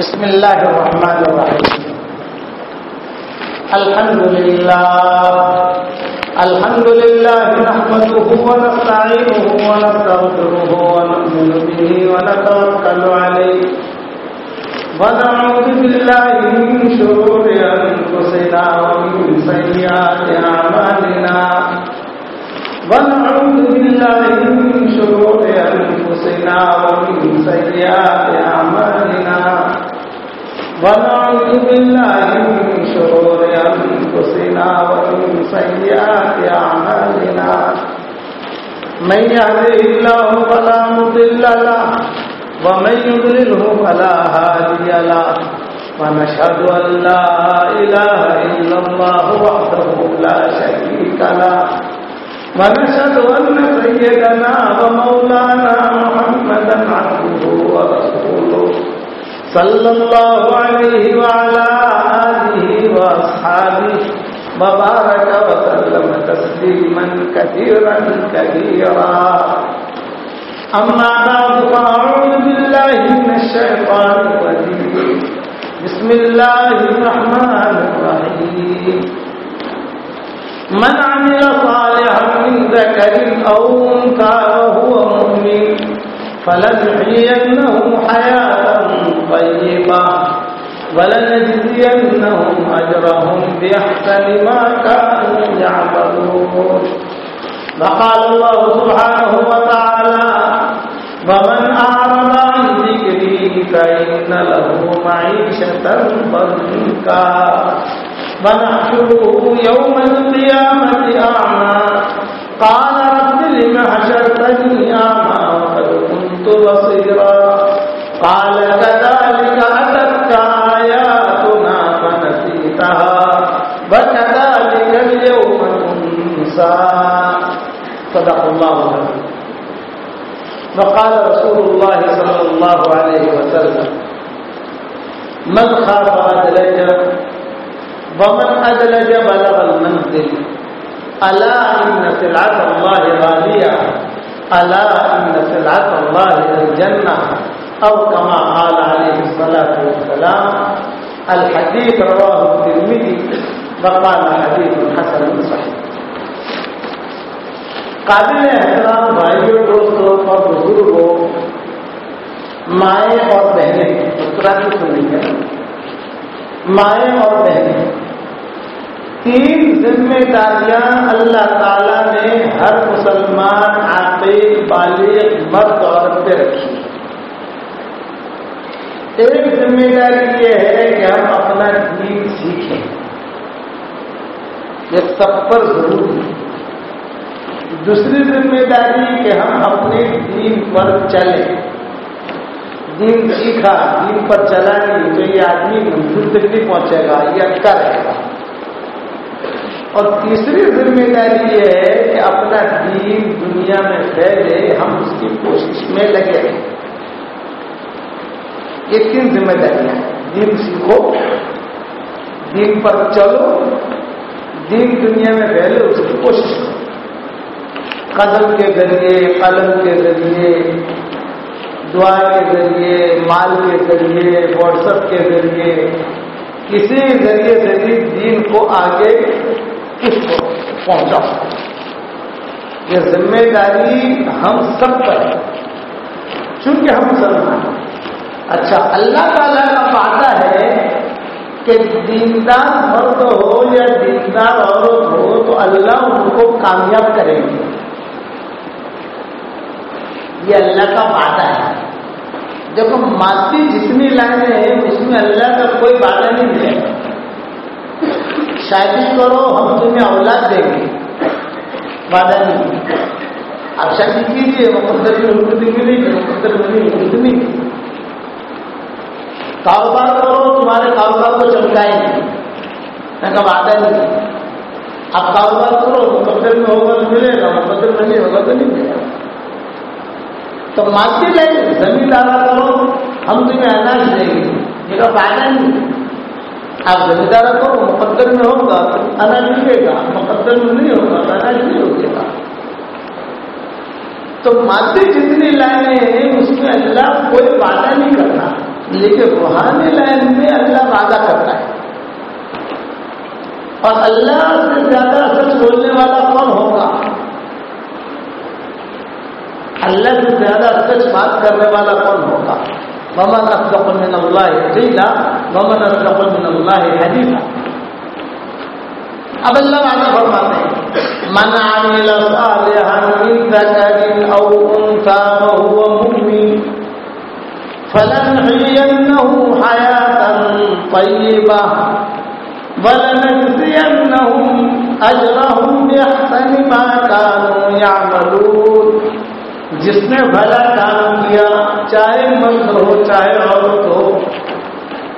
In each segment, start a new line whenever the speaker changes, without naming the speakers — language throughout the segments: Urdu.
بسم الله الرحمن الرحيم الحمد لله الحمد لله نحمده ونستعينه ونستغفره ونؤمن به ونتوكل عليه ونعوذ بالله من شرور أنفسنا ومن سيئات أعمالنا ونعوذ بالله أنفسنا ومن سيئات أعمالنا. ونعوذ بالله من شرور أنفسنا ومن سيئات أعمالنا. من يهده الله فلا مضل له، ومن يضلله فلا هادي له. ونشهد أن لا إله إلا الله وحده لا شريك له. ونشهد أن سيدنا ومولانا محمدا عبده ورسوله. صلى الله عليه وعلى آله وأصحابه وبارك وسلم تسليما كثيرا كثيرا أما بعد، فأعوذ بالله من الشيطان الرجيم. بسم الله الرحمن الرحيم. من عمل صالحا من ذكر أو أنثى وهو مؤمن فلنحيينه حياة طيبة ولنجزينهم أجرهم بأحسن ما كانوا يعملون. وقال الله سبحانه وتعالى ومن أعرض عن ذكري فإن له معيشة ضنكا. ونحشره يوم القيامة أعمى. قال رب لم حشرتني أعمى وقد كنت بصيرا. قال كذلك أتتك آياتنا فنسيتها وكذلك اليوم تنسى. صدق الله العظيم. وقال رسول الله صلى الله عليه وسلم من خاف أدلج ومن أدلج بلغ المنزل ألا إن سلعة الله غالية ألا إن سلعة الله الجنة. أو كما قال عليه الصلاة والسلام، الحديث رواه الترمذي وقال حديث حسن صحيح. قابل احترام بھائیوں، دوستوں اور بزرگوں، مائیں اور بہنیں، اترا کی سنی ہے۔ مائیں اور بہنیں۔ تین ذمہ داریاں اللہ تعالی نے ہر مسلمان عاقل بالغ، مرد، عورت پہ رکھی۔ ایک ذمہ داری یہ ہے کہ ہم اپنا دین سیکھیں۔ یہ سب پر ضروری ہے۔ دوسری ذمہ داری کہ ہم اپنے دین پر چلیں۔ دین سیکھا، دین پر چلا نہیں تو یہ آدمی منزل تک نہیں پہنچے گا، یہ اٹکا رہے گا۔ اور تیسری ذمہ داری یہ ہے کہ اپنا دین دنیا میں پھیلے، ہم اس کی کوشش میں لگے۔ یہ تین ذمہ داریاں دین سیکھو، دین پر چلو، دین دنیا میں پھیلے، اس کی کوشش کرو۔ قدم کے ذریعے، قلم کے ذریعے دعا کے ذریعے، مال کے ذریعے واٹس ایپ کے ذریعے، کسی ذریعے سے بھی دین کو آگے کس کو پہنچا یہ ذمہ داری ہم سب پر ہے۔ چونکہ ہم مسلمان ہیں۔ اچھا اللہ تعالیٰ کا وعدہ ہے کہ دیندار مرد ہو یا دیندار عورت ہو تو اللہ ان کو کامیاب کریں گے یہ اللہ کا وعدہ ہے۔ دیکھو ماسی جتنی لائنیں ہیں، اس میں اللہ کا کوئی وعدہ نہیں ملے شادی کرو، ہم تمہیں اولاد دیں گے۔ وعدہ نہیں۔ آپ شادی کیجیے مقدر کی حکومت ملے گی مقدر ملی حکومت نہیں کاروبار کرو، تمہارے کاروبار کو چمکائیں گے کا وعدہ نہیں۔ آپ کاروبار کرو، مقدر میں ہوگا تو ملے گا، مقدر میں نہیں ہوگا تو نہیں ملے گا۔ تو ماسی لائن زمیندار کرو۔ ہم تمہیں اناج دیں گے۔ یہ کا فائدہ نہیں۔ آپ زمیندار کرو، مقدر میں ہوگا۔ اناج ملے گا۔ مقدر میں نہیں ہوگا تو اناج نہیں ہوگے گا۔ تو مادی جتنی لائنیں ہیں، اس میں اللہ کوئی وعدہ نہیں کرتا۔ لیکن روحانی لائن میں اللہ وعدہ کرتا ہے۔ اور اللہ سے زیادہ سچ بولنے والا کون ہوگا اللہ سے زیادہ سچ بات کرنے والا کون ہوگا؟ محمد اصرف من اللہ جیلا محمد اصرف من اللہ حدیثہ اب اللہ وعدہ فرماتے ہیں، من عمل صالحا من ذکر او انثى وهو مؤمن فلنحيينه حياة طيبة ولنجزينهم أجرهم بأحسن ما كانوا يعملون. جس نے بھلا کام کیا، چاہے مرد ہو، چاہے عورت ہو،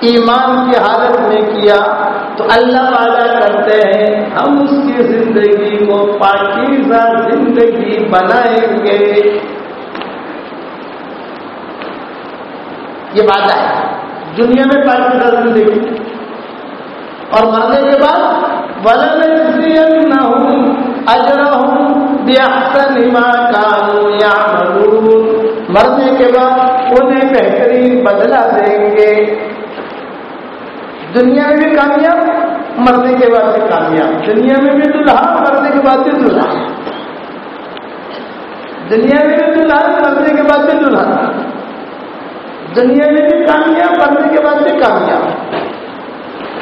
ایمان کی حالت میں کیا، تو اللہ وعدہ کرتے ہیں، ہم اس کی زندگی کو پاکیزہ زندگی بنائیں گے۔ یہ وعدہ ہے۔ دنیا میں پاکیزہ زندگی۔ اور مرنے کے بعد ولن نہ ہوں اجرا ہوں یا مرنے کے بعد انہیں بہترین بدلا دیں گے۔ دنیا میں بھی کامیاب، مرنے کے بعد بھی کامیاب۔ دنیا میں بھی دلہا مرنے کے بعد بھی دلہا دنیا میں بھی دلہا مرنے کے بعد بھی دلہا دنیا میں بھی کامیاب، مرنے کے بعد بھی کامیاب۔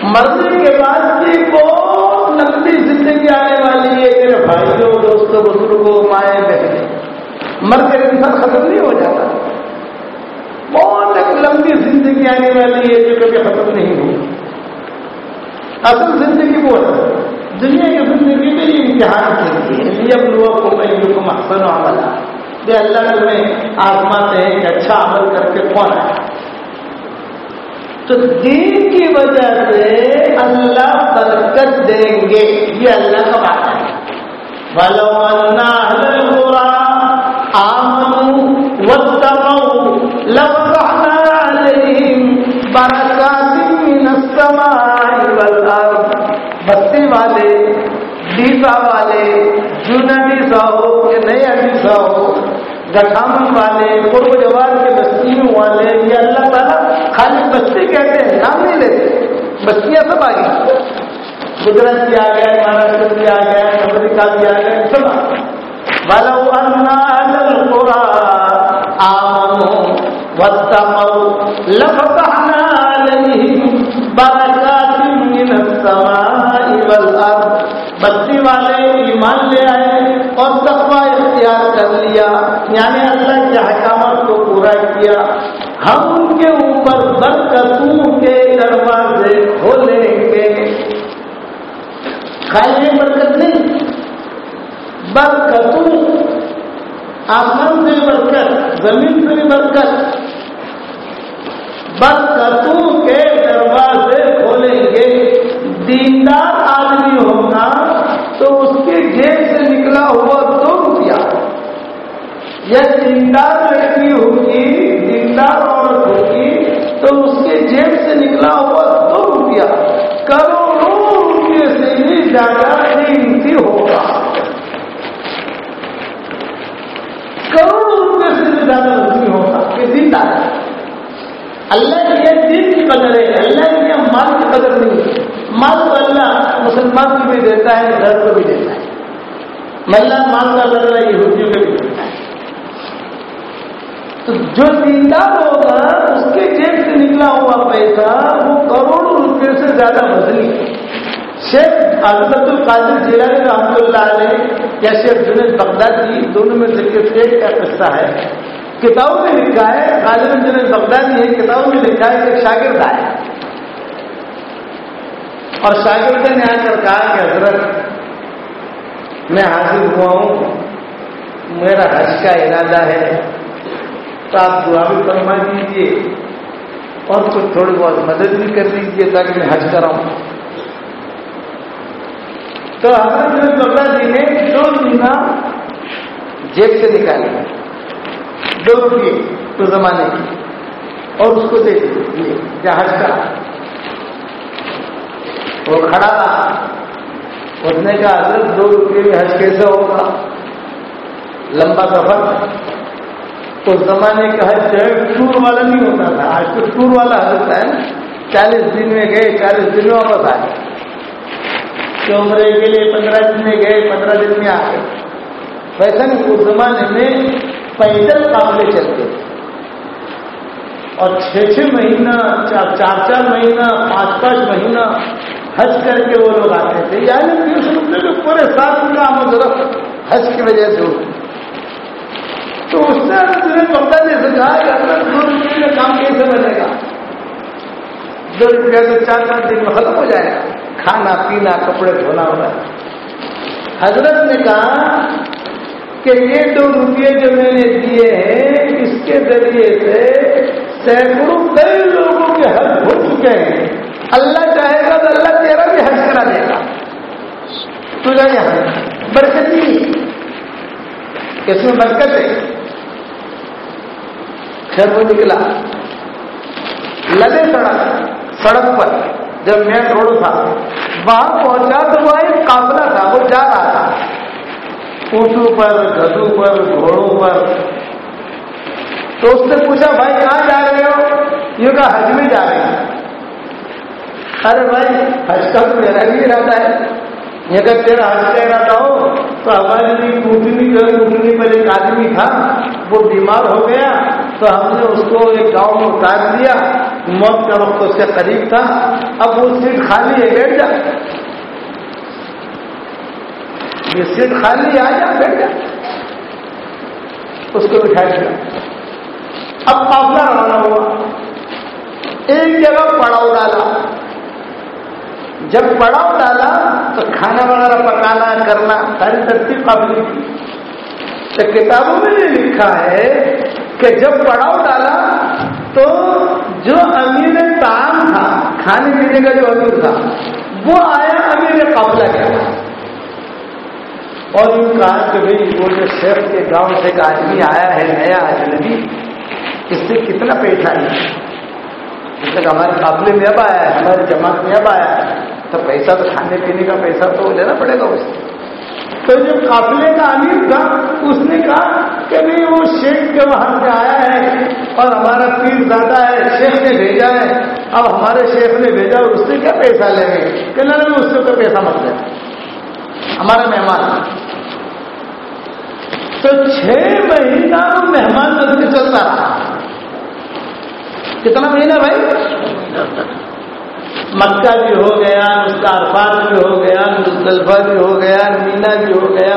مرنے کے بعد بھی بہت لمبی زندگی آنے والی ہے۔ میرے بھائیوں، دوستوں، بزرگوں، مائیں، بہنیں مر کے انسان ختم نہیں ہو جاتا۔ بہت ایک لمبی زندگی آنے والی ہے جو کبھی ختم نہیں ہوگی اصل زندگی وہ ہے۔ دنیا کی زندگی میں یہ امتحان کے لیے۔ یہ لوگوں کو میں کو محسن عمل یہ اللہ تمہیں آزماتے ہیں کہ اچھا عمل کر کے کون آیا تو دین کی وجہ سے اللہ برکت دیں گے۔ یہ اللہ کا بات ہے۔ بلو من السماء والارض بستی والے ڈیسا والے جن ڈیسا ہو کہ نئے ڈیسا ہو گٹام والے، قرب جوار کے بستیوں والے، یہ اللہ تعالیٰ خالی بستی کہتے ہیں، نام نہیں لیتے۔ بستیاں سب آ گئی۔ گجرات بھی آ گئے، مہاراشٹر بھی آ گئے، امریکہ بھی آ گئے، سب بستی والے ایمان لے آئے اور تقوی اختیار کر لیا۔ یعنی اللہ کے حکامت کو پورا کیا۔ ہم ان کے اوپر برکتوں کے دروازے کھولیں گے۔ خالی برکت نہیں، برکتوں، آسمان سے برکت، زمین سے بھی برکت۔ برکتوں کے دروازے کھولیں گے۔ دیندار آدمی ہوگا تو اس کے جیب سے نکلا ہوا دو روپیہ یا دیندار لڑکی ہوگی، دیندار تو اس کے جیب سے نکلا ہوا دو روپیہ کروڑوں روپئے سے بھی زیادہ قیمتی ہوگا۔ کروڑوں روپئے سے بھی زیادہ روپی ہوگا۔ یہ دیندار اللہ کی یہ دین کی قدر ہے۔ اللہ کی یہ مال کی قدر نہیں ہے۔ مال تو اللہ مسلمان کو بھی دیتا ہے، گھر کو بھی دیتا ہے۔ ملا مال کا بدلا یہ روپیوں کو بھی دیتا ہے۔ تو جو دیندار ہوگا، اس نکلا ہوا پیسہ وہ کروڑوں روپئے سے زیادہ بدلی شیخ عزمت القادر جیلانی رحمۃ اللہ علیہ یا شیخ جنید بغدادی دونوں میں سے ایک کا قصہ ہے۔ کتابوں میں لکھا ہے قادر جنید بغدادی ہے کتابوں میں لکھا ہے کہ شاگرد آئے اور شاگرد نے آ کر کہا کہ حضرت، میں حاضر ہوا ہوں، میرا حج کا ارادہ ہے، تو آپ دعا بھی فرما دیجیے اور کچھ تھوڑی بہت مدد بھی کر دیجیے تاکہ میں حج کراؤں۔ تو حضرت ببلا جی نے دو مہینہ جیب سے نکالے، دو روپیے تو زمانے کی، اور اس کو دے دیے کیا حج کرا۔ وہ کھڑا رہا اس نے کہا، حضرت، دو روپئے میں حج کیسے ہوگا؟ لمبا سفر اس زمانے کا حج جو ہے ٹور والا نہیں ہوتا تھا۔ آج تو ٹور والا حج ہوتا ہے چالیس دن میں گئے، چالیس دن میں واپس آئے۔ عمرے کے لیے پندرہ دن میں گئے، پندرہ دن میں آ گئے۔ ویسا نہیں اس زمانے میں پیدل قابلے چلتے۔ اور چھ چھ مہینہ، چار چار مہینہ، پانچ پانچ مہینہ حج کر کے وہ لوگ آتے تھے۔ یعنی پورے سات کا آمد حج کی وجہ سے تو اس نے تمہیں پتا نہیں سکھا کہ اگر دو روپئے کا کام کیسے بنے گا؟ دو روپیہ تو چار پانچ دن میں ختم ہو جائے گا، کھانا، پینا، کپڑے دھونا ہوگا حضرت نے کہا کہ یہ دو روپئے جو میں نے دیے ہیں، اس کے ذریعے سے سینکڑوں کئی لوگوں کے حج ہو چکے ہیں۔ اللہ چاہے گا تو اللہ تیرا بھی حج کرا دے گا۔ تجھے یہاں برکتی۔ اس میں برکت ہے؟ خیر وہ نکلا۔ لگے سڑک سڑک پر۔ جب مین روڈ تھا، وہاں پہنچا تو وہ ایک قافلہ تھا، وہ جا رہا تھا۔ اونٹوں پر گدو پر، گھوڑوں پر۔ تو اس نے پوچھا، بھائی، کہاں جا رہے ہو؟ یہ کہا، حج میں جا رہے ہیں۔ ارے بھائی، حج کا تو میرا بھی ارادہ ہے۔ یہ اگر تیرا حج کا ارادہ ہو؟ تو ہماری جی ٹوٹنی جو ہے ٹوٹنی پر ایک آدمی تھا، وہ بیمار ہو گیا، تو ہم نے اس کو ایک گاؤں میں اتار دیا۔ موت کا وقت اس کے قریب تھا۔ اب وہ سیٹ خالی ہے، بیٹھ جا۔ یہ سیٹ خالی آ جا، بیٹھ جا۔ اس کو بٹھا دیا۔ اب قافلہ روانہ ہوا۔ ایک جگہ پڑاؤ ڈالا جب پڑاؤ ڈالا تو کھانا وغیرہ پکانا، کرنا، ساری ترتیب قابل تھی۔ تو کتابوں میں یہ لکھا ہے کہ جب پڑاؤ ڈالا تو جو امیر تام تھا، کھانے پینے کا جو امیر تھا، وہ آیا امیر قابلہ کیا اور یوں کہا کہ بھائی وہ جو شیخ کے گاؤں سے ایک آدمی آیا ہے، نیا اجنبی اس سے کتنا پیسہ ہے؟ جب تک ہمارے قابلے میں اب آیا ہے ہماری جماعت میں اب آیا ہے، تو پیسہ تو کھانے پینے کا پیسہ تو لینا پڑے گا اس تو جو قافلے کا امیر تھا، اس نے کہا کہ نہیں، وہ شیخ کے وہاں سے آیا ہے اور ہمارا پیر زیادہ ہے، شیخ نے بھیجا ہے۔ اب ہمارے شیخ نے بھیجا اور اس سے کیا پیسہ لیں گے؟ کہ نہ اس سے کوئی پیسہ مت لیں۔ ہمارا مہمان۔ تو چھ مہینہ مہمان بن کے چلتا رہا۔ کتنا مہینہ بھائی؟ مکہ بھی ہو گیا اس عرفات بھی ہو گیا مصطلفہ بھی ہو گیا، مینا بھی ہو گیا،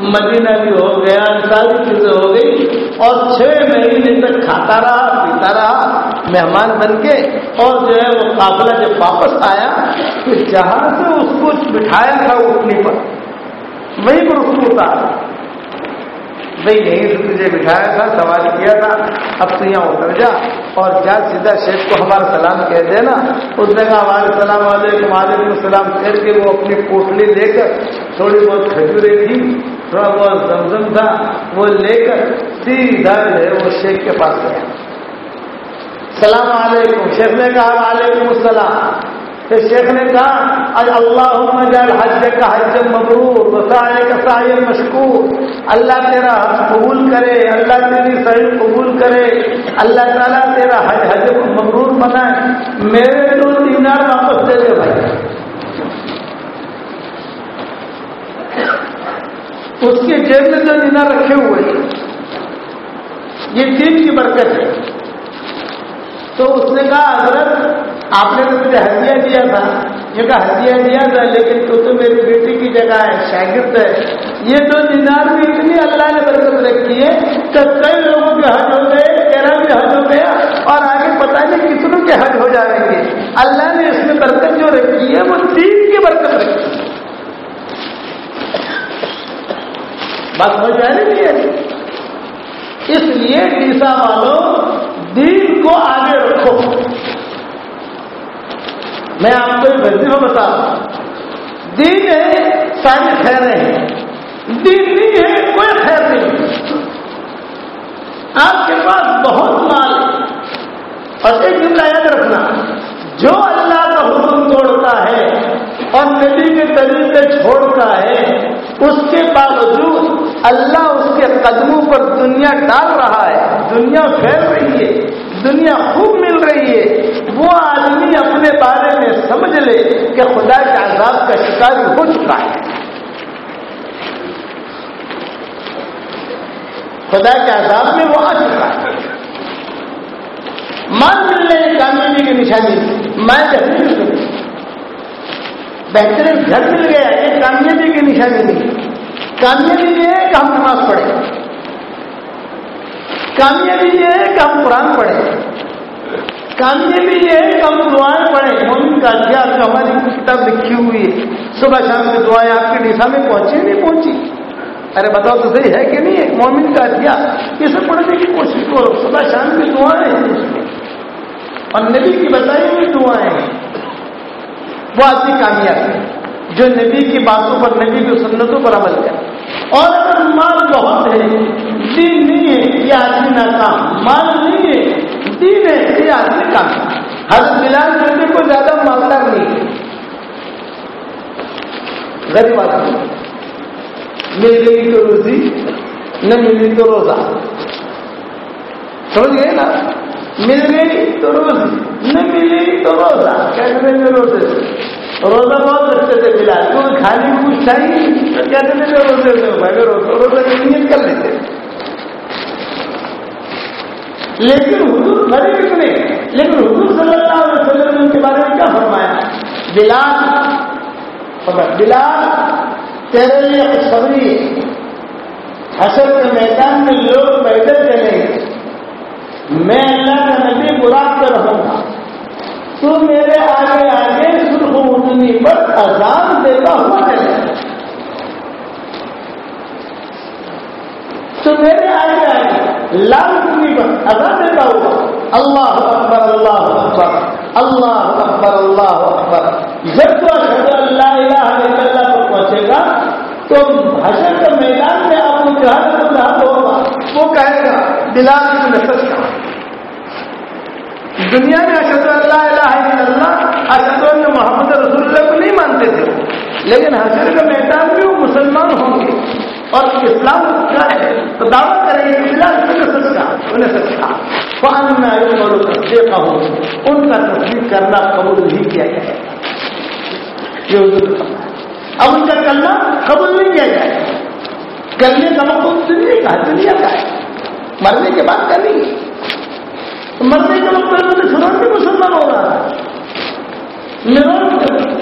مدینہ بھی ہو گیا، ساری چیزیں ہو گئی۔ اور چھ مہینے تک کھاتا رہا، پیتا رہا، مہمان بن کے۔ اور جو ہے وہ قافلہ جب واپس آیا تو جہاں سے اس کو بٹھایا تھا اٹھنے پر، وہیں پر اس کو اتارا بھائی یہیں سے تجھے بٹھایا تھا، سوال کیا تھا، اب تو یہاں اتر جا۔ اور جا سیدھا شیخ کو ہمارا سلام کہہ دینا؟ اس نے کہا ہمارے السلام علیکم وعلیکم السلام۔ کہہ کے وہ اپنی پوٹلی لے کر تھوڑی بہت کھجورے تھی تھوڑا بہت زمزم تھا، وہ لے کر سیدھا جو ہے وہ شیخ کے پاس گیا۔ السلام علیکم۔ شیخ نے کہا، وعلیکم السلام۔ پھر شیخ نے کہا اج اللہ جل حج کا حج مبرور وسائے کا سائے مشکور۔ اللہ تیرا حج قبول کرے، اللہ تیری صحیح قبول کرے۔ اللہ تعالیٰ تیرا حج حج مبرور بنائے میرے دو دینار واپس دے دے بھائی۔ اس کے جیب میں جو دینار رکھے ہوئے، یہ دین کی برکت ہے۔ تو اس نے کہا، حضرت، آپ نے تو مجھے ہدیہ دیا تھا. یہ کہا، ہدیہ دیا تھا، لیکن تو تو میری بیٹی کی جگہ ہے، شاگرد ہے. یہ تو دینار بھی اتنی اللہ نے برکت رکھی ہے کہ کئی لوگوں کے حج ہو گئے تیرا بھی حج ہو گیا، اور آگے پتا نہیں کتنوں کے حج ہو جائیں گے۔ اللہ نے اس میں برکت جو رکھی ہے، وہ تین کی برکت رکھی بات ہو جائے نہیں ہے؟ اس لیے ٹیسا والوں دین کو آگے رکھو۔ میں آپ کو ایک وزیفہ بتا دین ہے، ساری خیریں ہیں۔ دین نہیں ہے، کوئی خیر نہیں۔ آپ کے پاس بہت مال اور ایک جملہ یاد رکھنا۔ جو اللہ کا حکم اور نبی کے طریقے چھوڑتا ہے اس کے باوجود اللہ اس کے قدموں پر دنیا ڈال رہا ہے، دنیا پھیل رہی ہے، دنیا خوب مل رہی ہے۔ وہ آدمی اپنے بارے میں سمجھ لے کہ خدا کے عذاب کا شکار ہو چکا ہے۔ خدا کے عذاب میں وہ آ چکا ہے۔ مان ملنے کامیابی کی نشانی، میں بہترین بہترین گھر مل گیا یہ کامیابی کی نشانی نہیں۔ کامیابی یہ ہے کہ ہم نماز پڑھیں۔ کامیابی یہ ہے کہ ہم قرآن پڑھیں۔ کامیابی یہ ہے کہ ہم دعائیں پڑھیں۔ مومن کا کیا ہماری کتاب لکھی ہوئی ہے۔ صبح شام کی دعائیں آپ کے ڈیسا میں پہنچی نہیں پہنچی۔ ارے بتاؤ تو صحیح ہے کہ نہیں؟ ہے مومن کا کیا یہ سب پڑھنے کی کوشش کرو۔ صبح شام کی دعائیں۔ ہیں اور نبی کی بتائی ہوئی دعائیں۔ ہیں وہ آدمی کامیاب ہے۔ جو نبی کی باتوں پر، نبی کی سنتوں پر عمل کرے۔ اور اگر مال بہت ہے، دین نہیں ہے، یہ آدمی ناکام۔ مال نہیں ہے، دین ہے، یہ آدمی کام ہر بلال کرنے کو زیادہ مالدار نہیں ہے۔ غریب آدمی۔ مل گئی تو روزی، نہ ملی تو روزہ۔ سمجھ گئے نا؟ مل گئی تو روزی نہ ملی تو روزہ۔ کہتے ہیں روزے سے روزہ بہت اچھے سے ملا۔ کیونکہ کھانے کو کچھ چاہیے تو کہتے تھے روزے سے میں روزہ روزہ کی نیت کر لیتے۔ لیکن حضور بھرے کتنے لیکن حضور صلی اللہ علیہ وسلم نے ان کے بارے میں کیا فرمایا؟ بلال بلال، تیرے لیے خوشخبری ہے۔ حسر کے میدان میں لوگ پیدل چلیں گے میں اللہ کا نبی گلاب کر رہوں گا تو میرے آگے آگے سرخ اٹھنی پر اذان دیتا ہوا چلے تو میرے آگے آگے لال اٹھنی پر اذان دیتا ہوا۔ اللہ اکبر اللہ اکبر اللہ اکبر اللہ اکبر۔ جب تو اشد اللہ الہ الا اللہ پر پہنچے گا، تو حشر کے میدان میں آپ کو جہاز ہوگا۔ وہ کہے گا، بلال کی نسل کا دنیا میں اشد اللہ الہ الا اللہ اشد اللہ محمد رسول اللہ کو نہیں مانتے تھے۔ لیکن حشر کے میدان میں وہ مسلمان ہوں گے۔ اور اسلام کیا ہے؟ تو دعوت کریں گے بلال کی نسل انہیں سچا۔ فان میں اور ہوں ان کا تصدیق کرنا قبول نہیں کیا جائے یہ حضور اب ان کا کرنا قبول نہیں کیا جائے کرنے کا مقصود دنیا کا ہے، دنیا کا ہے۔ مرنے کے بعد کرنی مرنے کے وقت میں چھوڑ کے مسلمان ہو رہا ہے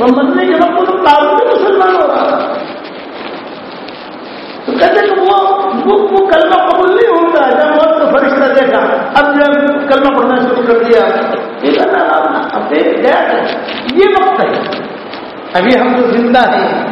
مرنے کے وقت تو کابل بھی مسلمان ہو رہا ہے تو کہتے کہ وہ وہ کلمہ قبول نہیں ہوتا ہے جب وقت فرشتہ دیکھا اب جب کلمہ پڑھنا شروع کر دیا۔ یہ اب گیا یہ وقت ہے۔ ابھی ہم تو زندہ ہیں۔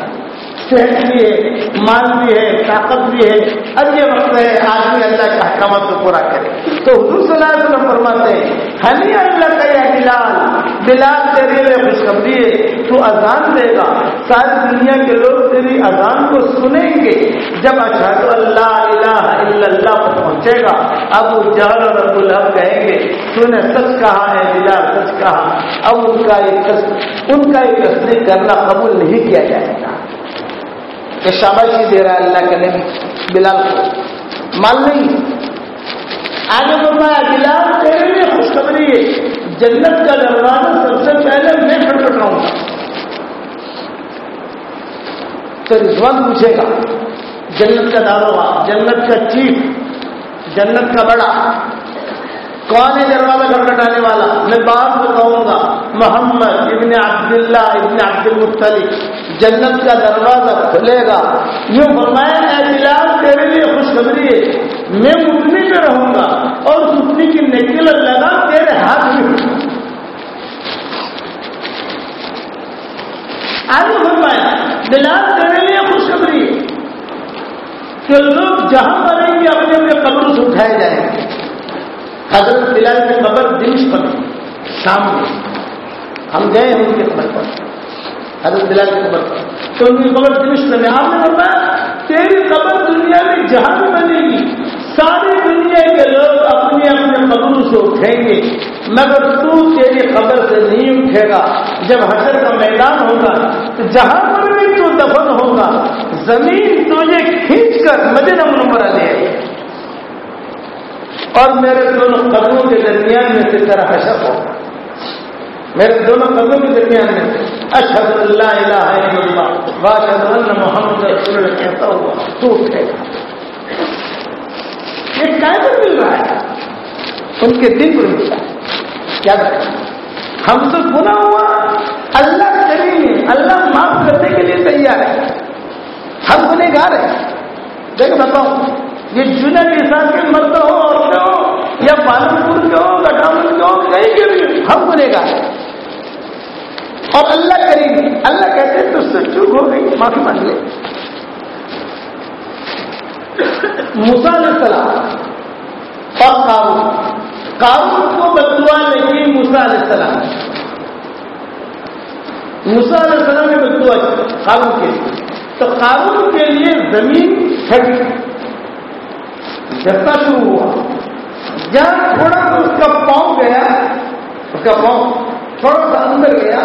صحت بھی ہے، مال بھی ہے، طاقت بھی ہے۔ اب یہ وقت ہے، آدمی اللہ کے احکامات کو پورا کرے۔ تو حضور صلی اللہ علیہ وسلم فرماتے ہیں ہنی اللہ کا یہ بلال بلال تیرے لیے خوشخبری ہے، تو اذان دے گا۔ ساری دنیا کے لوگ تیری اذان کو سنیں گے۔ جب اشہد اللہ الہ الا اللہ کو پہنچے گا اب وہ جہل اور رب الحب کہیں گے، تو نے سچ کہا ہے بلال، سچ کہا۔ اب ان کا ایک ان کا ایک تصدیق کرنا، قبول نہیں کیا جائے گا۔ کہ شاباشی دے رہا ہے، اللہ کے نبی بلال کو۔ مال نہیں۔ آگے فرمایا، بلال، تیرے لیے خوشخبری ہے۔ جنت کا دروازہ سب سے پہلے میں کھڑکٹ رہوں گا۔ تو رضوان پوچھے گا، جنت کا داروگا جنت کا چیف جنت کا بڑا۔ کون ہے دروازہ کھٹکھٹانے والا؟ میں بات بتاؤں گا، محمد ابن عبداللہ ابن عبد المطلف جنت کا دروازہ کھلے گا۔ یوں فرمایا احتجاج تیرے لیے خوشخبری ہے۔ میں اٹھنے پہ رہوں گا اور اٹھنے کی نکل لگا تیرے ہاتھ میں۔ آگے فرمایا، بلال، تیرے لیے خوشخبری ہے۔ کہ لوگ جہاں مریں گے، اپنے اپنے قبروں سے اٹھائے جائیں گے۔ حضرت بلال کی قبر دمش پر شام میں ہم گئے ہیں ان کی قبر پر۔ حضرت بلال کی قبر پر۔ تو ان کی قبر دمش میں آپ نے بتایا تیری قبر دنیا میں جہاں بھی بنے گی، ساری دنیا کے لوگ اپنے اپنے قبروں سے اٹھیں گے۔ مگر تو تیری قبر سے نہیں اٹھے گا۔ جب حشر کا میدان ہوگا تو جہاں پر بھی دفن ہوگا، زمین تجھے کھینچ کر مدینہ منورہ لے آئی اور میرے دونوں قدموں کے درمیان میں سے طرح حشر ہوگا میرے دونوں قدموں کے درمیان میں سے اشد اللہ الہ الا اللہ باشد اللہ محمد رسول اللہ کہتا ہوا تو اٹھے۔ گا یہ قائد مل رہا ہے۔ ان کے دن پر ملتا ہے۔ کیا ہم سے گنا ہوا۔ اللہ کریم اللہ معاف کرنے کے لیے تیار ہے ہم گنے گا رہے دیکھ بتاؤ یہ جنا کسان کے مرد ہو اور پالن پور کے ہو گٹامن کے ہو کہیں کے بھی۔ ہم گنے گا۔ اور اللہ کریم، اللہ کہتے تو اس سے چوک ہو گئی، معافی مانگ لے۔ مسال السلام اور قابو قابو کو بدوا لگی موسا علیہ السلام۔ موسا علیہ السلام نے بدوا قابو کے لیے۔ تو قابو کے لیے زمین پھٹ جب شروع ہوا۔ جب تھوڑا سا اس کا پاؤں گیا، اس کا پاؤں تھوڑا سا اندر گیا،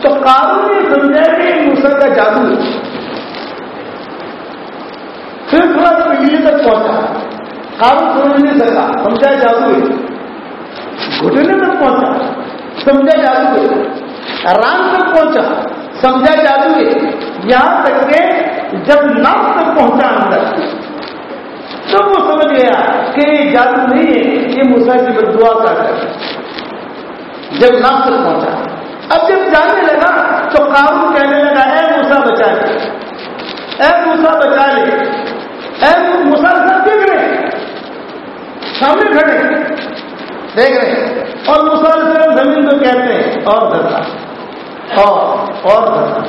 تو قابو نے سمجھا کہ موسا کا جادو ہے۔ پھر تھوڑا سا بجلی تک پہنچا۔ قابو سمجھ نہیں سکا سمجھا جادو ہے۔ گھٹنے تک پہنچا، سمجھا جادو ہے۔ رام تک پہنچا، سمجھا جادو ہے۔ یہاں تک کہ جب نام تک پہنچا اندر۔ تو وہ سمجھ گیا کہ یہ جادو نہیں ہے یہ مسا کی بد دعا کر جب نام پہنچا۔ اب جب جانے لگا تو قابو کہنے لگا، اے موسا بچا لے۔ اے موسا بچا لے۔ اے موسا سب دیکھ رہے سامنے کھڑے دیکھ رہے اور مسلسل زمین کو کہتے ہیں، اور دھرتا اور اور دھرتا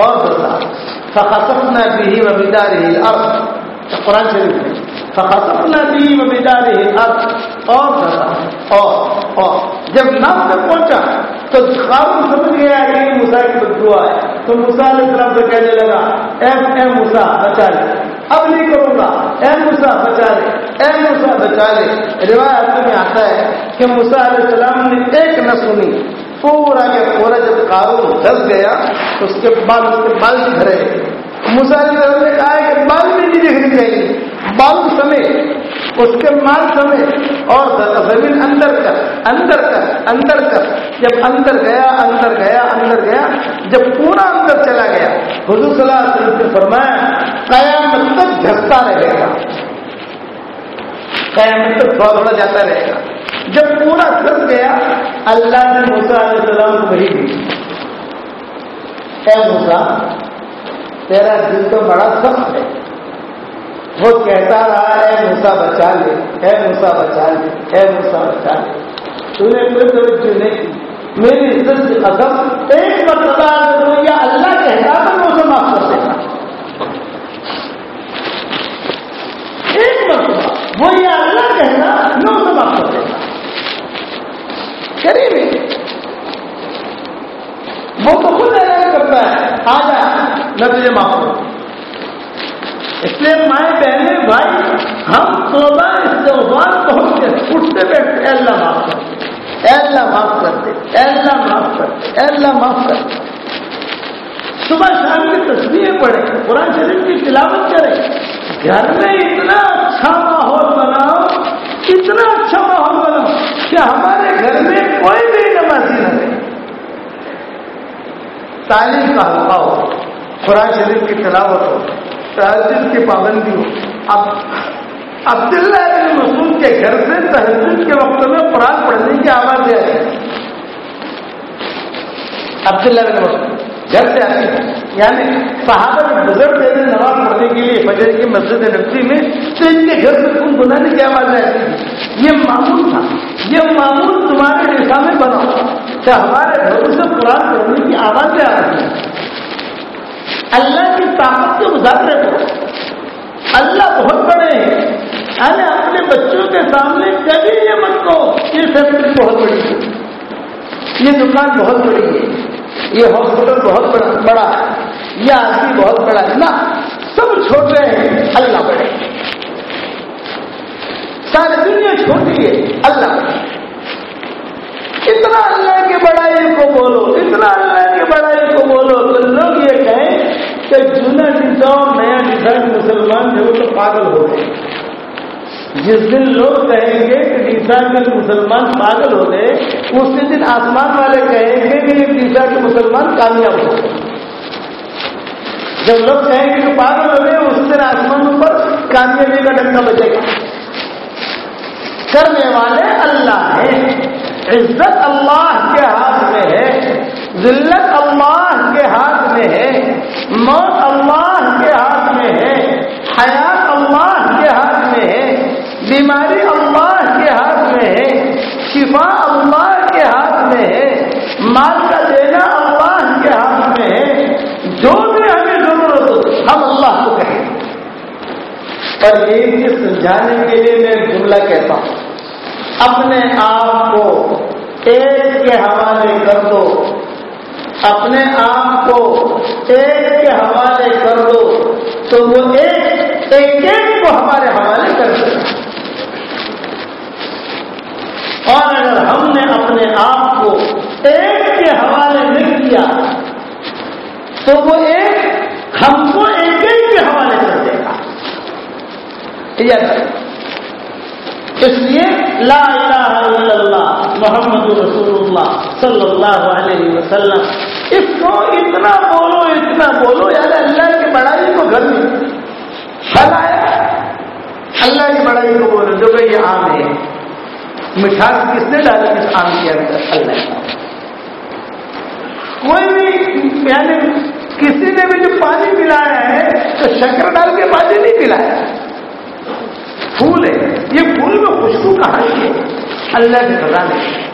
اور دھرتا فخصفنا به وبداره الارض قرآن شریف میں۔ فخصفنا به وبداره الارض اور دھرتا اور اور، جب نام تک پہنچا، تو قابل سمجھ گیا یعنی کہ یہ موسا کی بدعا ہے۔ تو موسا علیہ السلام سے کہنے لگا، اے اے موسا بچا لے۔ اب نہیں کروں گا۔ اے موسا بچا لے۔ اے موسا بچا لے۔ روایت میں آتا ہے کہ موسا علیہ السلام نے ایک نہ سنی۔ پورا کے پورا جب قارون دس گیا، اس کے بعد اس کے بال گھرے موسا نے کہا کہ بال بھی نہیں دیکھنی چاہیے۔ بال سمیت اس کے مال سمیت اور زمین اندر کر اندر کر اندر کر جب اندر گیا اندر گیا اندر گیا، جب پورا اندر چلا گیا۔ حضور صلی اللہ علیہ وسلم نے فرمایا، قیامت تک جھکتا رہے گا۔ قیامت تک تھوڑا تھوڑا جاتا رہے گا۔ جب پورا گھس گیا، اللہ نے موسا علیہ السلام کو وہی دی۔ اے موسا تیرا دل تو بڑا سخت ہے۔ وہ کہتا رہا اے موسا بچا لے۔ اے موسا بچا لے۔ اے موسا بچا لے۔ تو نے کوئی توجہ نہیں کی۔ میری عزت کی قدم ایک مرتبہ یا اللہ کہتا تو موسم معاف کر دینا ایک مرتبہ وہ یہ اللہ کہنا میں اسے معاف کر دینا کریں وہ تو خود اعلان کرتا ہے۔ آ جا میں تجھے معاف کروں۔ اس لیے مائیں بہنیں بھائی، ہم توبہ، استغفار بہت اٹھتے بیٹھتے اللہ معاف کر دے۔ اللہ معاف کر دے۔ اللہ معاف کر دے۔ اللہ معاف کر دے۔ صبح شام کی تصویریں پڑھیں، قرآن شریف کی تلاوت کریں۔ گھر میں اتنا اچھا ماحول بناؤ، اتنا اچھا ماحول بناؤ کہ ہمارے گھر میں کوئی بھی نمازی نہ رہے۔ تعلیم کا حلقہ ہو۔ قرآن شریف کی تلاوت ہو تحجد کی پابندی ہو۔ اب، عبداللہ بن مسعود کے گھر سے تحجد کے وقت میں قرآن پڑھنے کی آواز آئی عبداللہ بن مسعود گھر سے آتی ہے یعنی صحابہ میں گزر نماز پڑھنے کے لیے فجر کی مسجد نبی میں، تو ان کے گھر سے خون بنانے کی آواز آتی تھی یہ معمول تھا۔ یہ معمول تمہارے نشا میں بناؤ کہ ہمارے گھروں سے قرآن پڑھنے کی آوازیں آ رہی ہیں۔ اللہ کی طاقت کے مظاہرے کو اللہ بہت بڑے ہیں۔ یعنی اپنے بچوں کے سامنے کبھی یہ مت کو یہ فیکٹری بہت بڑی ہے۔ یہ دکان بہت بڑی ہے۔ یہ ہاسپٹل بہت بڑا ہے۔ یہ آدمی بہت بڑا ہے۔ نا سب چھوٹے ہیں۔ اللہ بڑے ساری دنیا چھوٹی ہے۔ اللہ بڑے اتنا اللہ کی بڑائی کو بولو، اتنا اللہ کی بڑائی کو بولو۔ تو جنا ڈیسا اور نیا ڈیسا مسلمان جو تو پاگل ہو گئے۔ جس دن لوگ کہیں گے کہ ڈیسا کے مسلمان پاگل ہو گئے اس دن آسمان والے کہیں گے کہ یہ کے مسلمان کامیاب ہو گئے۔ جب لوگ کہیں گے کہ پاگل ہو گئے اس دن آسمان پر کامیابی کا ڈنڈا بچے گا۔ کرنے والے اللہ ہیں۔ عزت اللہ کے ہاتھ میں ہے۔ ذلت اللہ میں ہے، موت اللہ کے ہاتھ میں ہے، حیات اللہ کے ہاتھ میں ہے، بیماری اللہ کے ہاتھ میں ہے، شفا اللہ کے ہاتھ میں ہے، مال کا دینا اللہ کے ہاتھ میں ہے، جو بھی ہمیں ضرورت ہو، ہم اللہ کو کہیں اور یہ سمجھانے کے لیے میں جملہ کہتا ہوں، اپنے آپ کو ایک کے حوالے کر دو اپنے آپ کو ایک کے حوالے کر دو، تو وہ ایک ایک ایک کو ہمارے حوالے کر دے۔ اور اگر ہم نے اپنے آپ کو ایک کے حوالے نہیں کیا، تو وہ ایک ہم کو ایک ایک کے حوالے کر دے گا۔ اس لیے لا الہ الا اللہ محمد رسول اللہ صلی اللہ علیہ وسلم. اس کو اتنا بولو اتنا بولو، یار اللہ کی بڑائی کو گھر میں۔ پھل آیا اللہ کی بڑائی کو بولو، جو کہ یہ آم ہے۔ مٹھاس کس نے ڈالا؟ اس آم کے اندر اللہ کوئی بھی یعنی کسی نے بھی جو پانی پلایا ہے، تو شکر ڈال کے پانی نہیں پلایا۔ پھول ہے، یہ پھول میں خوشبو کہاں ہے۔ اللہ کے سزا نے